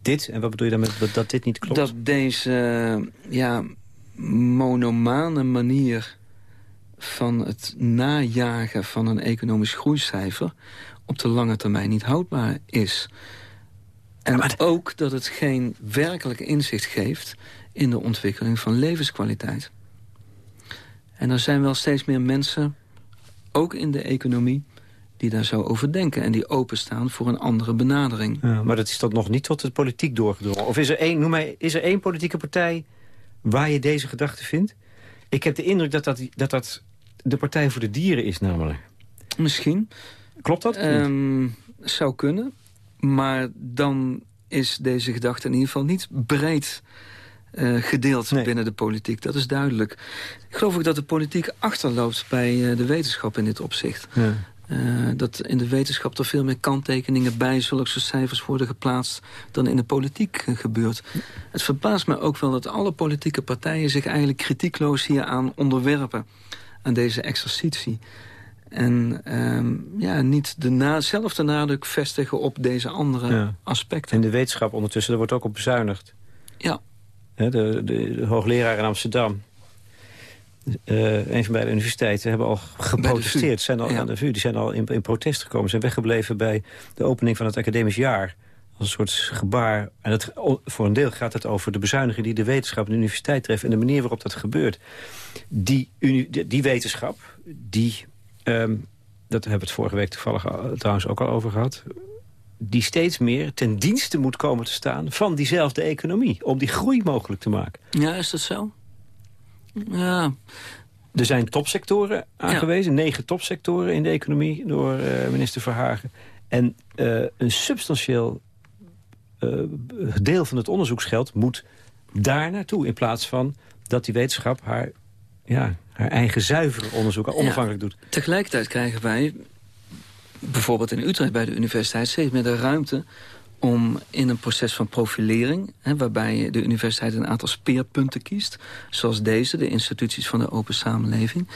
Dit? En wat bedoel je daarmee dat dit niet klopt? Dat deze ja, monomane manier van het najagen van een economisch groeicijfer... op de lange termijn niet houdbaar is. En ook dat het geen werkelijk inzicht geeft in de ontwikkeling van levenskwaliteit. En er zijn wel steeds meer mensen, ook in de economie die daar zo over denken... en die openstaan voor een andere benadering. Ja, maar dat is toch nog niet tot de politiek doorgedrongen? Of is er één, noem mij, is er één politieke partij waar je deze gedachte vindt? Ik heb de indruk dat dat, dat, dat de Partij voor de Dieren is namelijk. Misschien. Klopt dat? Um, zou kunnen. Maar dan is deze gedachte in ieder geval niet breed uh, gedeeld binnen de politiek. Dat is duidelijk. Ik geloof ook dat de politiek achterloopt bij uh, de wetenschap in dit opzicht. Ja. Uh, dat in de wetenschap er veel meer kanttekeningen bij zulke cijfers worden geplaatst dan in de politiek gebeurt. Het verbaast me ook wel dat alle politieke partijen zich eigenlijk kritiekloos hieraan onderwerpen. Aan deze exercitie. En um, ja, niet de na, zelf de nadruk vestigen op deze andere ja. aspecten. En de wetenschap ondertussen, daar wordt ook op bezuinigd. Ja. De, de, de hoogleraar in Amsterdam, uh, een van beide universiteiten hebben al geprotesteerd. Zijn al, aan de VU, die zijn al in, in protest gekomen. Zijn weggebleven bij de opening van het academisch jaar. Als een soort gebaar. En het, voor een deel gaat het over de bezuiniging die de wetenschap en de universiteit treft. En de manier waarop dat gebeurt. Die, die, die wetenschap, die... Um, dat hebben we het vorige week toevallig trouwens ook al over gehad die steeds meer ten dienste moet komen te staan van diezelfde economie. Om die groei mogelijk te maken. Ja, is dat zo? Ja. Er zijn topsectoren aangewezen. Negen topsectoren in de economie door uh, minister Verhagen. En uh, een substantieel uh, deel van het onderzoeksgeld moet daar naartoe. In plaats van dat die wetenschap haar, ja, haar eigen zuivere onderzoek onafhankelijk doet. Tegelijkertijd krijgen wij bijvoorbeeld in Utrecht bij de universiteit steeds meer de ruimte om in een proces van profilering... Hè, waarbij de universiteit een aantal speerpunten kiest... zoals deze, de instituties van de open samenleving...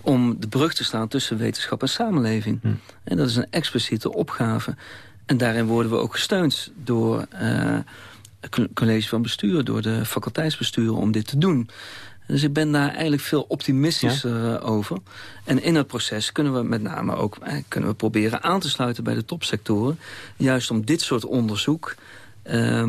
om de brug te slaan tussen wetenschap en samenleving. Hm. En dat is een expliciete opgave. En daarin worden we ook gesteund door... Uh, college van bestuur, door de faculteitsbesturen om dit te doen. Dus ik ben daar eigenlijk veel optimistischer eh, over. En in het proces kunnen we met name ook eh, kunnen we proberen aan te sluiten bij de topsectoren. Juist om dit soort onderzoek uh,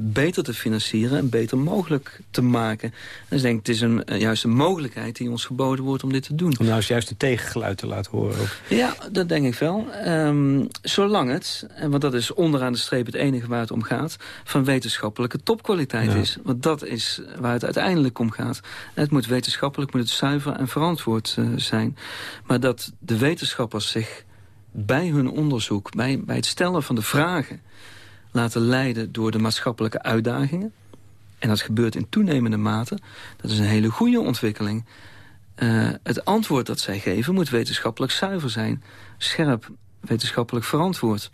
beter te financieren en beter mogelijk te maken. Dus ik denk, het is een, uh, juist een mogelijkheid die ons geboden wordt om dit te doen. Om nou eens juist een tegengeluid te laten horen ook. Ja, dat denk ik wel. Um, zolang het, en want dat is onderaan de streep het enige waar het om gaat... van wetenschappelijke topkwaliteit is. Want dat is waar het uiteindelijk om gaat. Het moet wetenschappelijk, moet het zuiver en verantwoord uh, zijn. Maar dat de wetenschappers zich bij hun onderzoek, bij, bij het stellen van de vragen laten leiden door de maatschappelijke uitdagingen. En dat gebeurt in toenemende mate. Dat is een hele goede ontwikkeling. Uh, het antwoord dat zij geven moet wetenschappelijk zuiver zijn. Scherp, wetenschappelijk verantwoord.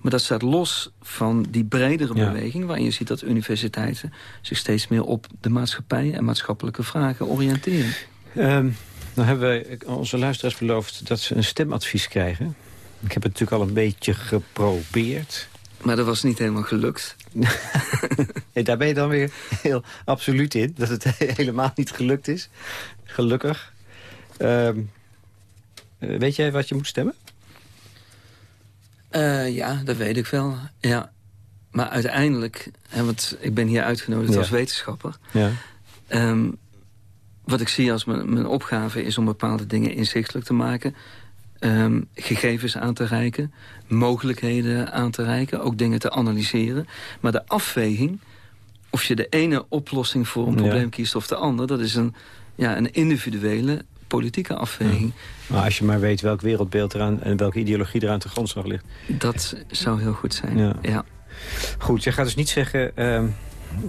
Maar dat staat los van die bredere beweging... waarin je ziet dat universiteiten zich steeds meer op de maatschappij... en maatschappelijke vragen oriënteren. Um, nou hebben wij onze luisteraars beloofd dat ze een stemadvies krijgen. Ik heb het natuurlijk al een beetje geprobeerd. Maar dat was niet helemaal gelukt. daar ben je dan weer heel absoluut in. Dat het helemaal niet gelukt is. Gelukkig. Um, weet jij wat je moet stemmen? Uh, ja, dat weet ik wel. Ja. Maar uiteindelijk, hè, want ik ben hier uitgenodigd als wetenschapper. Ja. Um, wat ik zie als mijn, mijn opgave is om bepaalde dingen inzichtelijk te maken. Um, gegevens aan te reiken, mogelijkheden aan te reiken, ook dingen te analyseren. Maar de afweging, of je de ene oplossing voor een probleem kiest of de andere... dat is een, ja, een individuele politieke afweging. Maar als je maar weet welk wereldbeeld eraan en welke ideologie eraan te grondslag ligt. Dat zou heel goed zijn, ja. Goed, jij gaat dus niet zeggen ehm,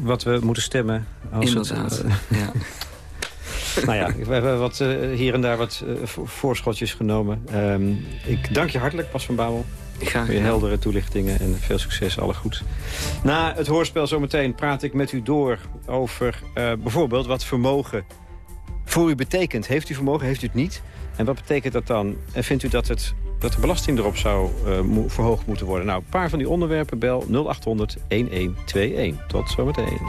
wat we moeten stemmen. Als Inderdaad, Het, uh, ja. nou ja, we hebben wat, uh, hier en daar wat uh, voorschotjes genomen. Um, ik dank je hartelijk, Pas van Babel. Graag voor je heldere toelichtingen en veel succes, alle goed. Na het hoorspel zometeen praat ik met u door over uh, bijvoorbeeld wat vermogen voor u betekent. Heeft u vermogen, heeft u het niet? En wat betekent dat dan? En vindt u dat, het, dat de belasting erop zou uh, mo verhoogd moeten worden? Nou, een paar van die onderwerpen, bel 0800 1121. Tot zometeen.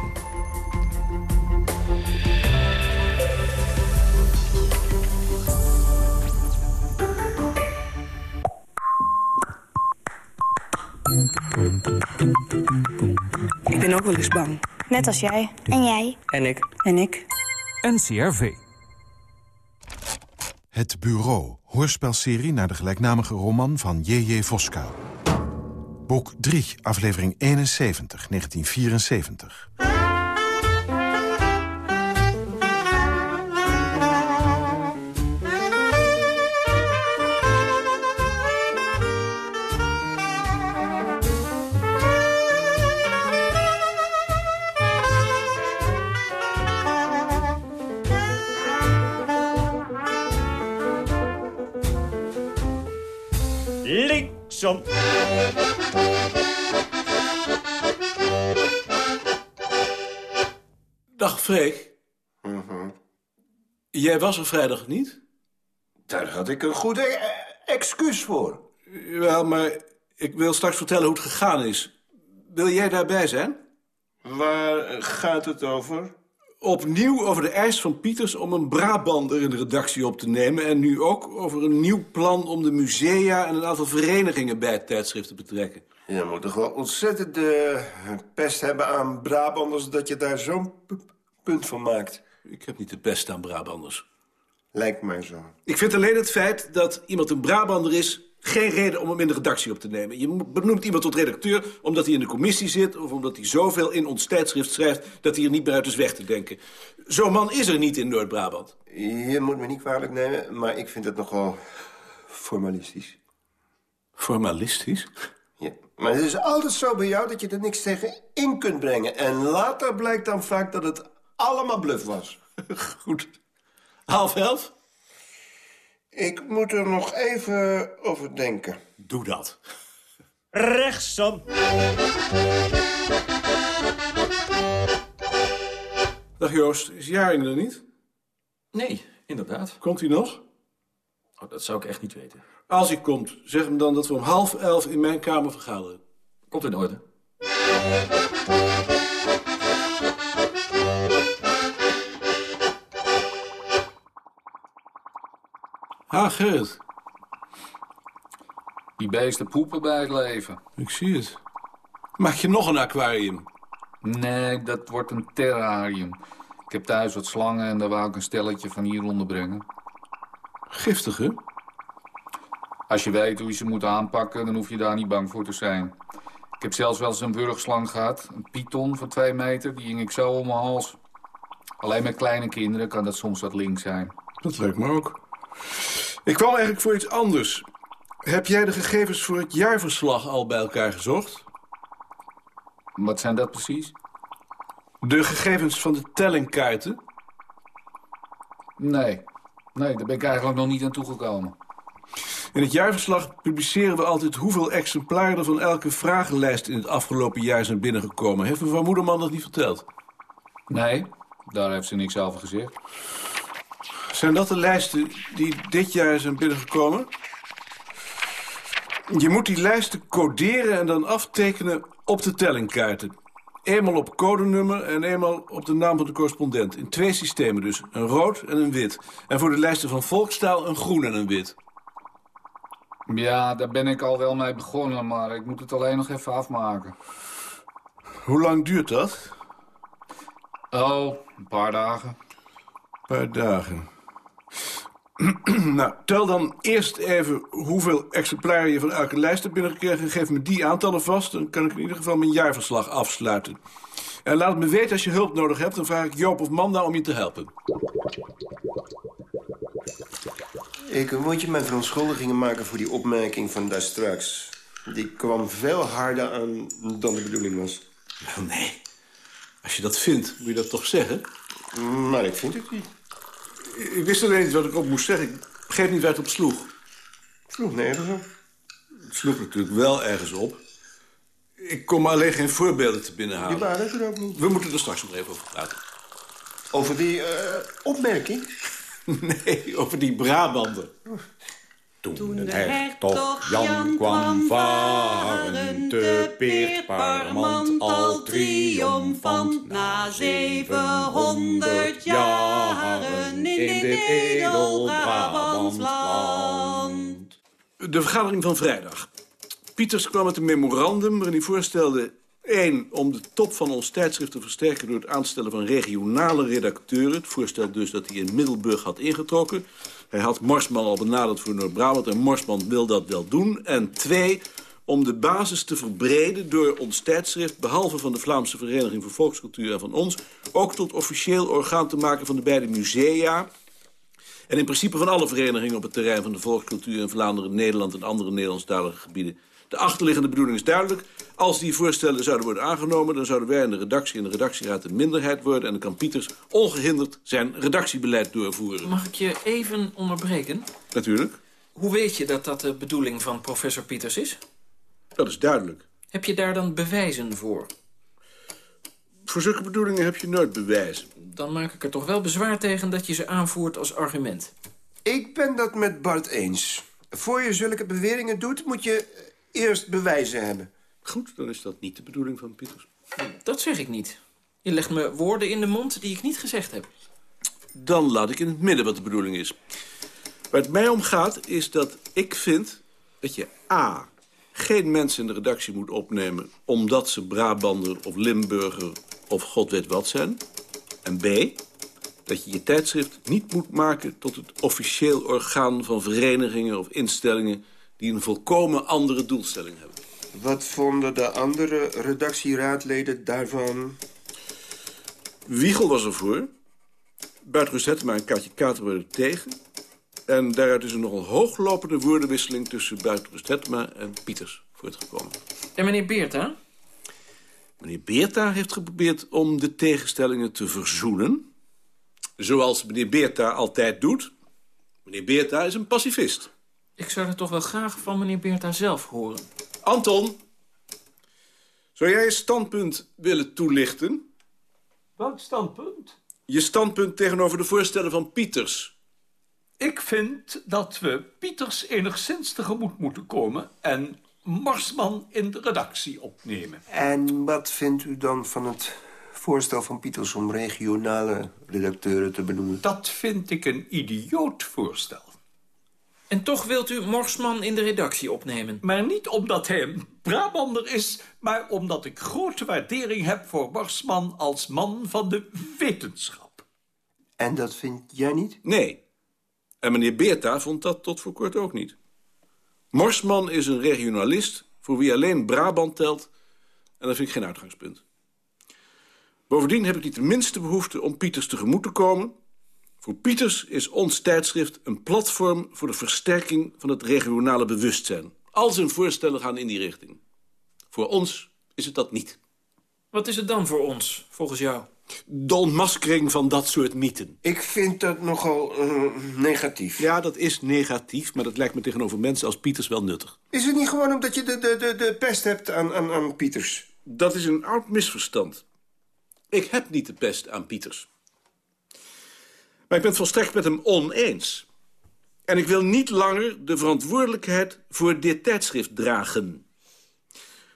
Ik ben ook wel eens bang. Net als jij. En jij. En ik. En ik. NCRV. Het Bureau, hoorspelserie naar de gelijknamige roman van J.J. Voska. Boek 3, aflevering 71, 1974. Dag Freek. Mm -hmm. Jij was er vrijdag niet? Daar had ik een goed e excuus voor. Wel, maar ik wil straks vertellen hoe het gegaan is. Wil jij daarbij zijn? Waar gaat het over? Opnieuw over de eis van Pieters om een Brabander in de redactie op te nemen... en nu ook over een nieuw plan om de musea en een aantal verenigingen bij het tijdschrift te betrekken. Je moet toch wel ontzettend de pest hebben aan Brabanders... dat je daar zo'n punt van maakt. Ik heb niet de pest aan Brabanders. Lijkt mij zo. Ik vind alleen het feit dat iemand een Brabander is... geen reden om hem in de redactie op te nemen. Je benoemt iemand tot redacteur omdat hij in de commissie zit... of omdat hij zoveel in ons tijdschrift schrijft... dat hij er niet meer uit is weg te denken. Zo'n man is er niet in Noord-Brabant. Je moet me niet kwalijk nemen, maar ik vind het nogal formalistisch. Formalistisch? Ja, maar het is altijd zo bij jou dat je er niks tegen in kunt brengen. En later blijkt dan vaak dat het allemaal bluff was. Goed. Half elf? Ik moet er nog even over denken. Doe dat. Rechtsom. Dag Joost, is Jaring er niet? Nee, inderdaad. Komt hij nog? Oh, dat zou ik echt niet weten. Als hij komt, zeg hem dan dat we om half elf in mijn kamer vergaderen. Komt in orde. Ha, Gerrit. Die beesten poepen bij het leven. Ik zie het. Maak je nog een aquarium? Nee, dat wordt een terrarium. Ik heb thuis wat slangen en daar wou ik een stelletje van hier onderbrengen. Giftig, hè? Als je weet hoe je ze moet aanpakken, dan hoef je daar niet bang voor te zijn. Ik heb zelfs wel eens een wurgslang gehad. Een python van twee meter, die hing ik zo om mijn hals. Alleen met kleine kinderen kan dat soms wat link zijn. Dat lijkt me ook. Ik kwam eigenlijk voor iets anders. Heb jij de gegevens voor het jaarverslag al bij elkaar gezocht? Wat zijn dat precies? De gegevens van de tellingkaarten? Nee. Nee, daar ben ik eigenlijk nog niet aan toegekomen. In het jaarverslag publiceren we altijd hoeveel exemplaren er van elke vragenlijst in het afgelopen jaar zijn binnengekomen. Heeft mevrouw Moederman dat niet verteld? Nee, daar heeft ze niks over gezegd. Zijn dat de lijsten die dit jaar zijn binnengekomen? Je moet die lijsten coderen en dan aftekenen op de tellingkaarten. Eenmaal op codenummer en eenmaal op de naam van de correspondent. In twee systemen dus, een rood en een wit. En voor de lijsten van volkstaal een groen en een wit. Ja, daar ben ik al wel mee begonnen, maar ik moet het alleen nog even afmaken. Hoe lang duurt dat? Oh, een paar dagen. Een paar dagen. nou, tel dan eerst even hoeveel exemplaren je van elke lijst hebt binnengekregen... en geef me die aantallen vast. Dan kan ik in ieder geval mijn jaarverslag afsluiten. En laat me weten als je hulp nodig hebt. Dan vraag ik Joop of Manda om je te helpen. Ik moet je mijn verontschuldigingen maken voor die opmerking van daar straks. Die kwam veel harder aan dan de bedoeling was. Wel, nee. Als je dat vindt, moet je dat toch zeggen? Maar ik vind het niet. Ik wist alleen niet wat ik op moest zeggen. Ik begreep niet waar het op sloeg. Sloeg nergens op. Het sloeg natuurlijk wel ergens op. Ik kon me alleen geen voorbeelden te binnenhalen. Die waren er ook niet. We moeten er straks nog even over praten. Over die eh, opmerking? Nee, over die Brabander. Toen de hertog Jan kwam varen, te Peerparmant al triomfant. Na zevenhonderd jaren in dit edel Brabants land. De vergadering van vrijdag. Pieters kwam met een memorandum waarin hij voorstelde... één, om de top van ons tijdschrift te versterken... door het aanstellen van regionale redacteuren. Het voorstel dus dat hij in Middelburg had ingetrokken. Hij had Marsman al benaderd voor Noord-Brabant... en Marsman wil dat wel doen. En twee, om de basis te verbreden door ons tijdschrift... behalve van de Vlaamse Vereniging voor Volkscultuur en van ons... ook tot officieel orgaan te maken van de beide musea... En in principe van alle verenigingen op het terrein van de volkscultuur in Vlaanderen, Nederland en andere Nederlandstalige gebieden. De achterliggende bedoeling is duidelijk. Als die voorstellen zouden worden aangenomen, dan zouden wij in de redactie en de redactieraad de minderheid worden. En dan kan Pieters ongehinderd zijn redactiebeleid doorvoeren. Mag ik je even onderbreken? Natuurlijk. Hoe weet je dat dat de bedoeling van professor Pieters is? Dat is duidelijk. Heb je daar dan bewijzen voor? Voor zulke bedoelingen heb je nooit bewijzen. Dan maak ik er toch wel bezwaar tegen dat je ze aanvoert als argument. Ik ben dat met Bart eens. Voor je zulke beweringen doet, moet je eerst bewijzen hebben. Goed, dan is dat niet de bedoeling van Pieters. Dat zeg ik niet. Je legt me woorden in de mond die ik niet gezegd heb. Dan laat ik in het midden wat de bedoeling is. Waar het mij om gaat, is dat ik vind dat je A... geen mensen in de redactie moet opnemen... omdat ze Brabander of Limburger of god weet wat zijn. En B... dat je je tijdschrift niet moet maken tot het officieel orgaan van verenigingen of instellingen... die een volkomen andere doelstelling hebben. Wat vonden de andere redactieraadleden daarvan? Wiegel was ervoor. Buitenrust Hettema en Kaatje Kater werden tegen. En daaruit is er nogal hooglopende woordenwisseling... tussen Buitenrust Hettema en Pieters voortgekomen. En meneer Beerta? Meneer Beerta heeft geprobeerd om de tegenstellingen te verzoenen. Zoals meneer Beerta altijd doet. Meneer Beerta is een pacifist. Ik zou het toch wel graag van meneer Beerta zelf horen. Anton, zou jij je standpunt willen toelichten? Welk standpunt? Je standpunt tegenover de voorstellen van Pieters. Ik vind dat we Pieters enigszins tegemoet moeten komen... en Marsman in de redactie opnemen. En wat vindt u dan van het voorstel van Pieters om regionale redacteuren te benoemen? Dat vind ik een idioot voorstel. En toch wilt u Morsman in de redactie opnemen? Maar niet omdat hij een Brabander is... maar omdat ik grote waardering heb voor Marsman als man van de wetenschap. En dat vind jij niet? Nee. En meneer Beerta vond dat tot voor kort ook niet. Morsman is een regionalist voor wie alleen Brabant telt... en dat vind ik geen uitgangspunt. Bovendien heb ik niet de minste behoefte om Pieters tegemoet te komen... Voor Pieters is ons tijdschrift een platform voor de versterking van het regionale bewustzijn. Al zijn voorstellen gaan in die richting. Voor ons is het dat niet. Wat is het dan voor ons, volgens jou? De ontmaskering van dat soort mythen. Ik vind dat nogal uh, negatief. Ja, dat is negatief, maar dat lijkt me tegenover mensen als Pieters wel nuttig. Is het niet gewoon omdat je de, de, de, de pest hebt aan, aan, aan Pieters? Dat is een oud misverstand. Ik heb niet de pest aan Pieters. Maar ik ben het volstrekt met hem oneens. En ik wil niet langer de verantwoordelijkheid voor dit tijdschrift dragen.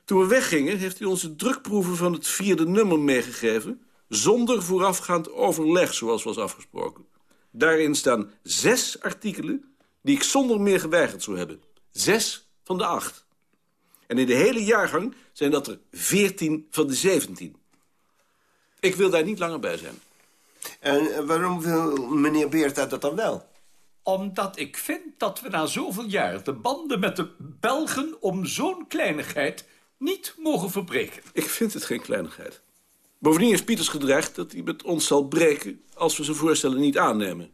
Toen we weggingen heeft hij onze drukproeven van het vierde nummer meegegeven... zonder voorafgaand overleg, zoals was afgesproken. Daarin staan zes artikelen die ik zonder meer geweigerd zou hebben. Zes van de acht. En in de hele jaargang zijn dat er veertien van de zeventien. Ik wil daar niet langer bij zijn. En waarom wil meneer Beerta dat dan wel? Omdat ik vind dat we na zoveel jaar de banden met de Belgen om zo'n kleinigheid niet mogen verbreken. Ik vind het geen kleinigheid. Bovendien heeft Pieters gedreigd dat hij met ons zal breken als we zijn voorstellen niet aannemen.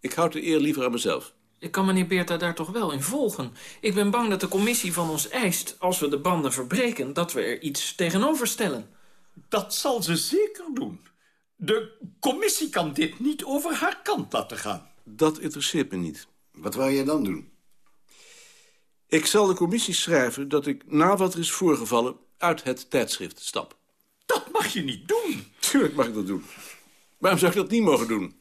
Ik houd de eer liever aan mezelf. Ik kan meneer Beerta daar toch wel in volgen. Ik ben bang dat de commissie van ons eist, als we de banden verbreken... dat we er iets tegenover stellen. Dat zal ze zeker doen. De commissie kan dit niet over haar kant laten gaan. Dat interesseert me niet. Wat wou jij dan doen? Ik zal de commissie schrijven dat ik na wat er is voorgevallen... uit het tijdschrift stap. Dat mag je niet doen. Tuurlijk mag ik dat doen. Waarom zou ik dat niet mogen doen?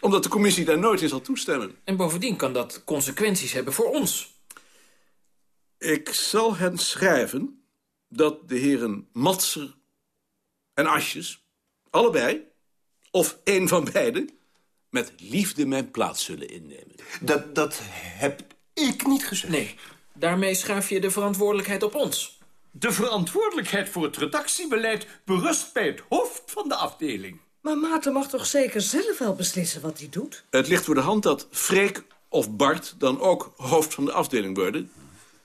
Omdat de commissie daar nooit in zal toestemmen. En bovendien kan dat consequenties hebben voor ons. Ik zal hen schrijven dat de heren Matser en Asjes... allebei, of één van beiden... met liefde mijn plaats zullen innemen. Dat, dat heb ik niet gezegd. Nee, daarmee schuif je de verantwoordelijkheid op ons. De verantwoordelijkheid voor het redactiebeleid berust bij het hoofd van de afdeling. Maar Maarten mag toch zeker zelf wel beslissen wat hij doet? Het ligt voor de hand dat Freek of Bart dan ook hoofd van de afdeling worden.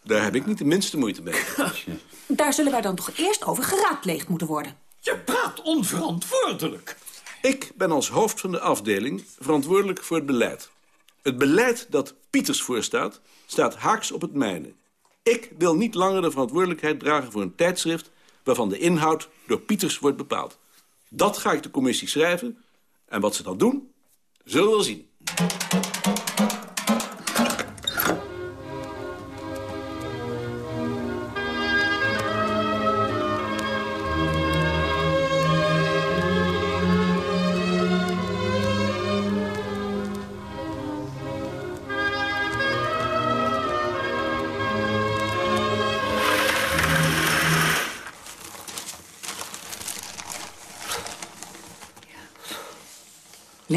Daar heb ik niet de minste moeite mee. Daar zullen wij dan toch eerst over geraadpleegd moeten worden. Je praat onverantwoordelijk. Ik ben als hoofd van de afdeling verantwoordelijk voor het beleid. Het beleid dat Pieters voorstaat, staat haaks op het mijne. Ik wil niet langer de verantwoordelijkheid dragen voor een tijdschrift... waarvan de inhoud door Pieters wordt bepaald. Dat ga ik de commissie schrijven. En wat ze dan doen, zullen we wel zien.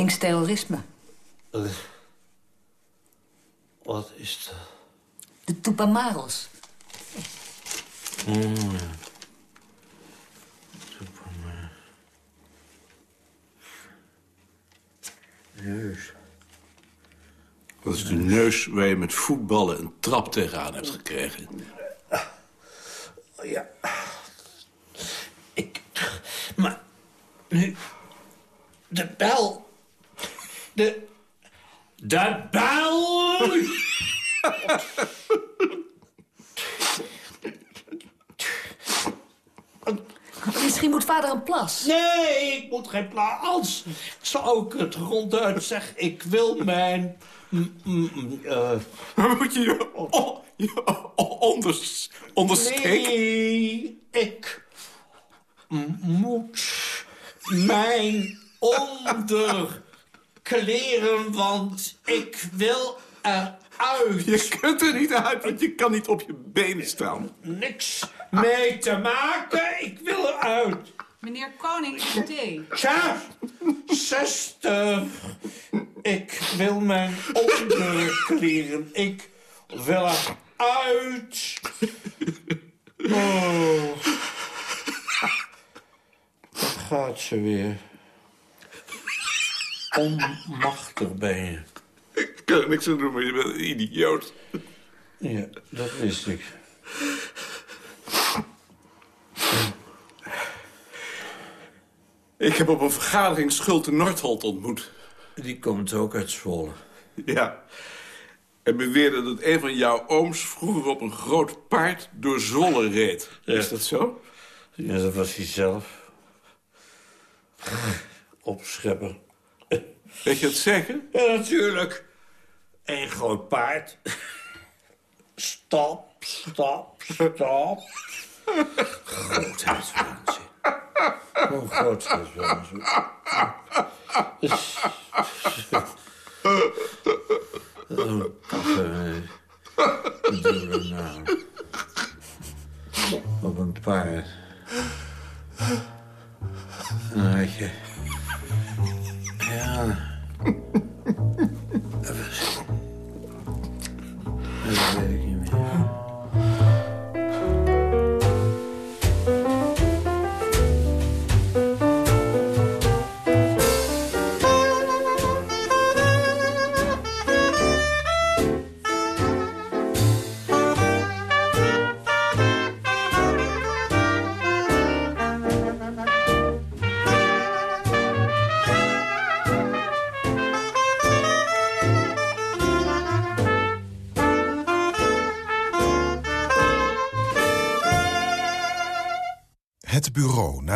Linksterrorisme. Wat is dat? De Tupamaros. Mm. Neus. Dat is de neus waar je met voetballen een trap tegenaan hebt gekregen. Ja. Ik... Maar... Nu... De bel... De... De bel! Misschien moet vader een plas. Nee, ik moet geen plaats. Zou ik het ronduit zeg, ik wil mijn... mm, Moet je je, onders, ondersteken? Nee, ik moet mijn onderkleren, want ik wil eruit. Je kunt er niet uit, want je kan niet op je benen staan. Niks mee te maken, ik wil eruit. Meneer Koning, thee. Tja, zestig. Ik wil mijn onderkleren. Ik wil eruit. Oh. Daar gaat ze weer. Onmachtig ben je. Ik kan er niks aan doen, maar je bent een idioot. Ja, dat wist ik. Ik heb op een vergadering Schulte Nordholt ontmoet. Die komt ook uit Zwolle. Ja. En beweerde dat een van jouw ooms vroeger op een groot paard door Zwolle reed. Is dat zo? Ja, dat was hij zelf. Opschepper. Weet je het zeker? Ja, natuurlijk. Eén groot paard. Stap, stap, stap. Grootheidswaanzin. Hoe grootheidswaanzin. Oh. Wat doen we nou? Op een paard. Je... Ja...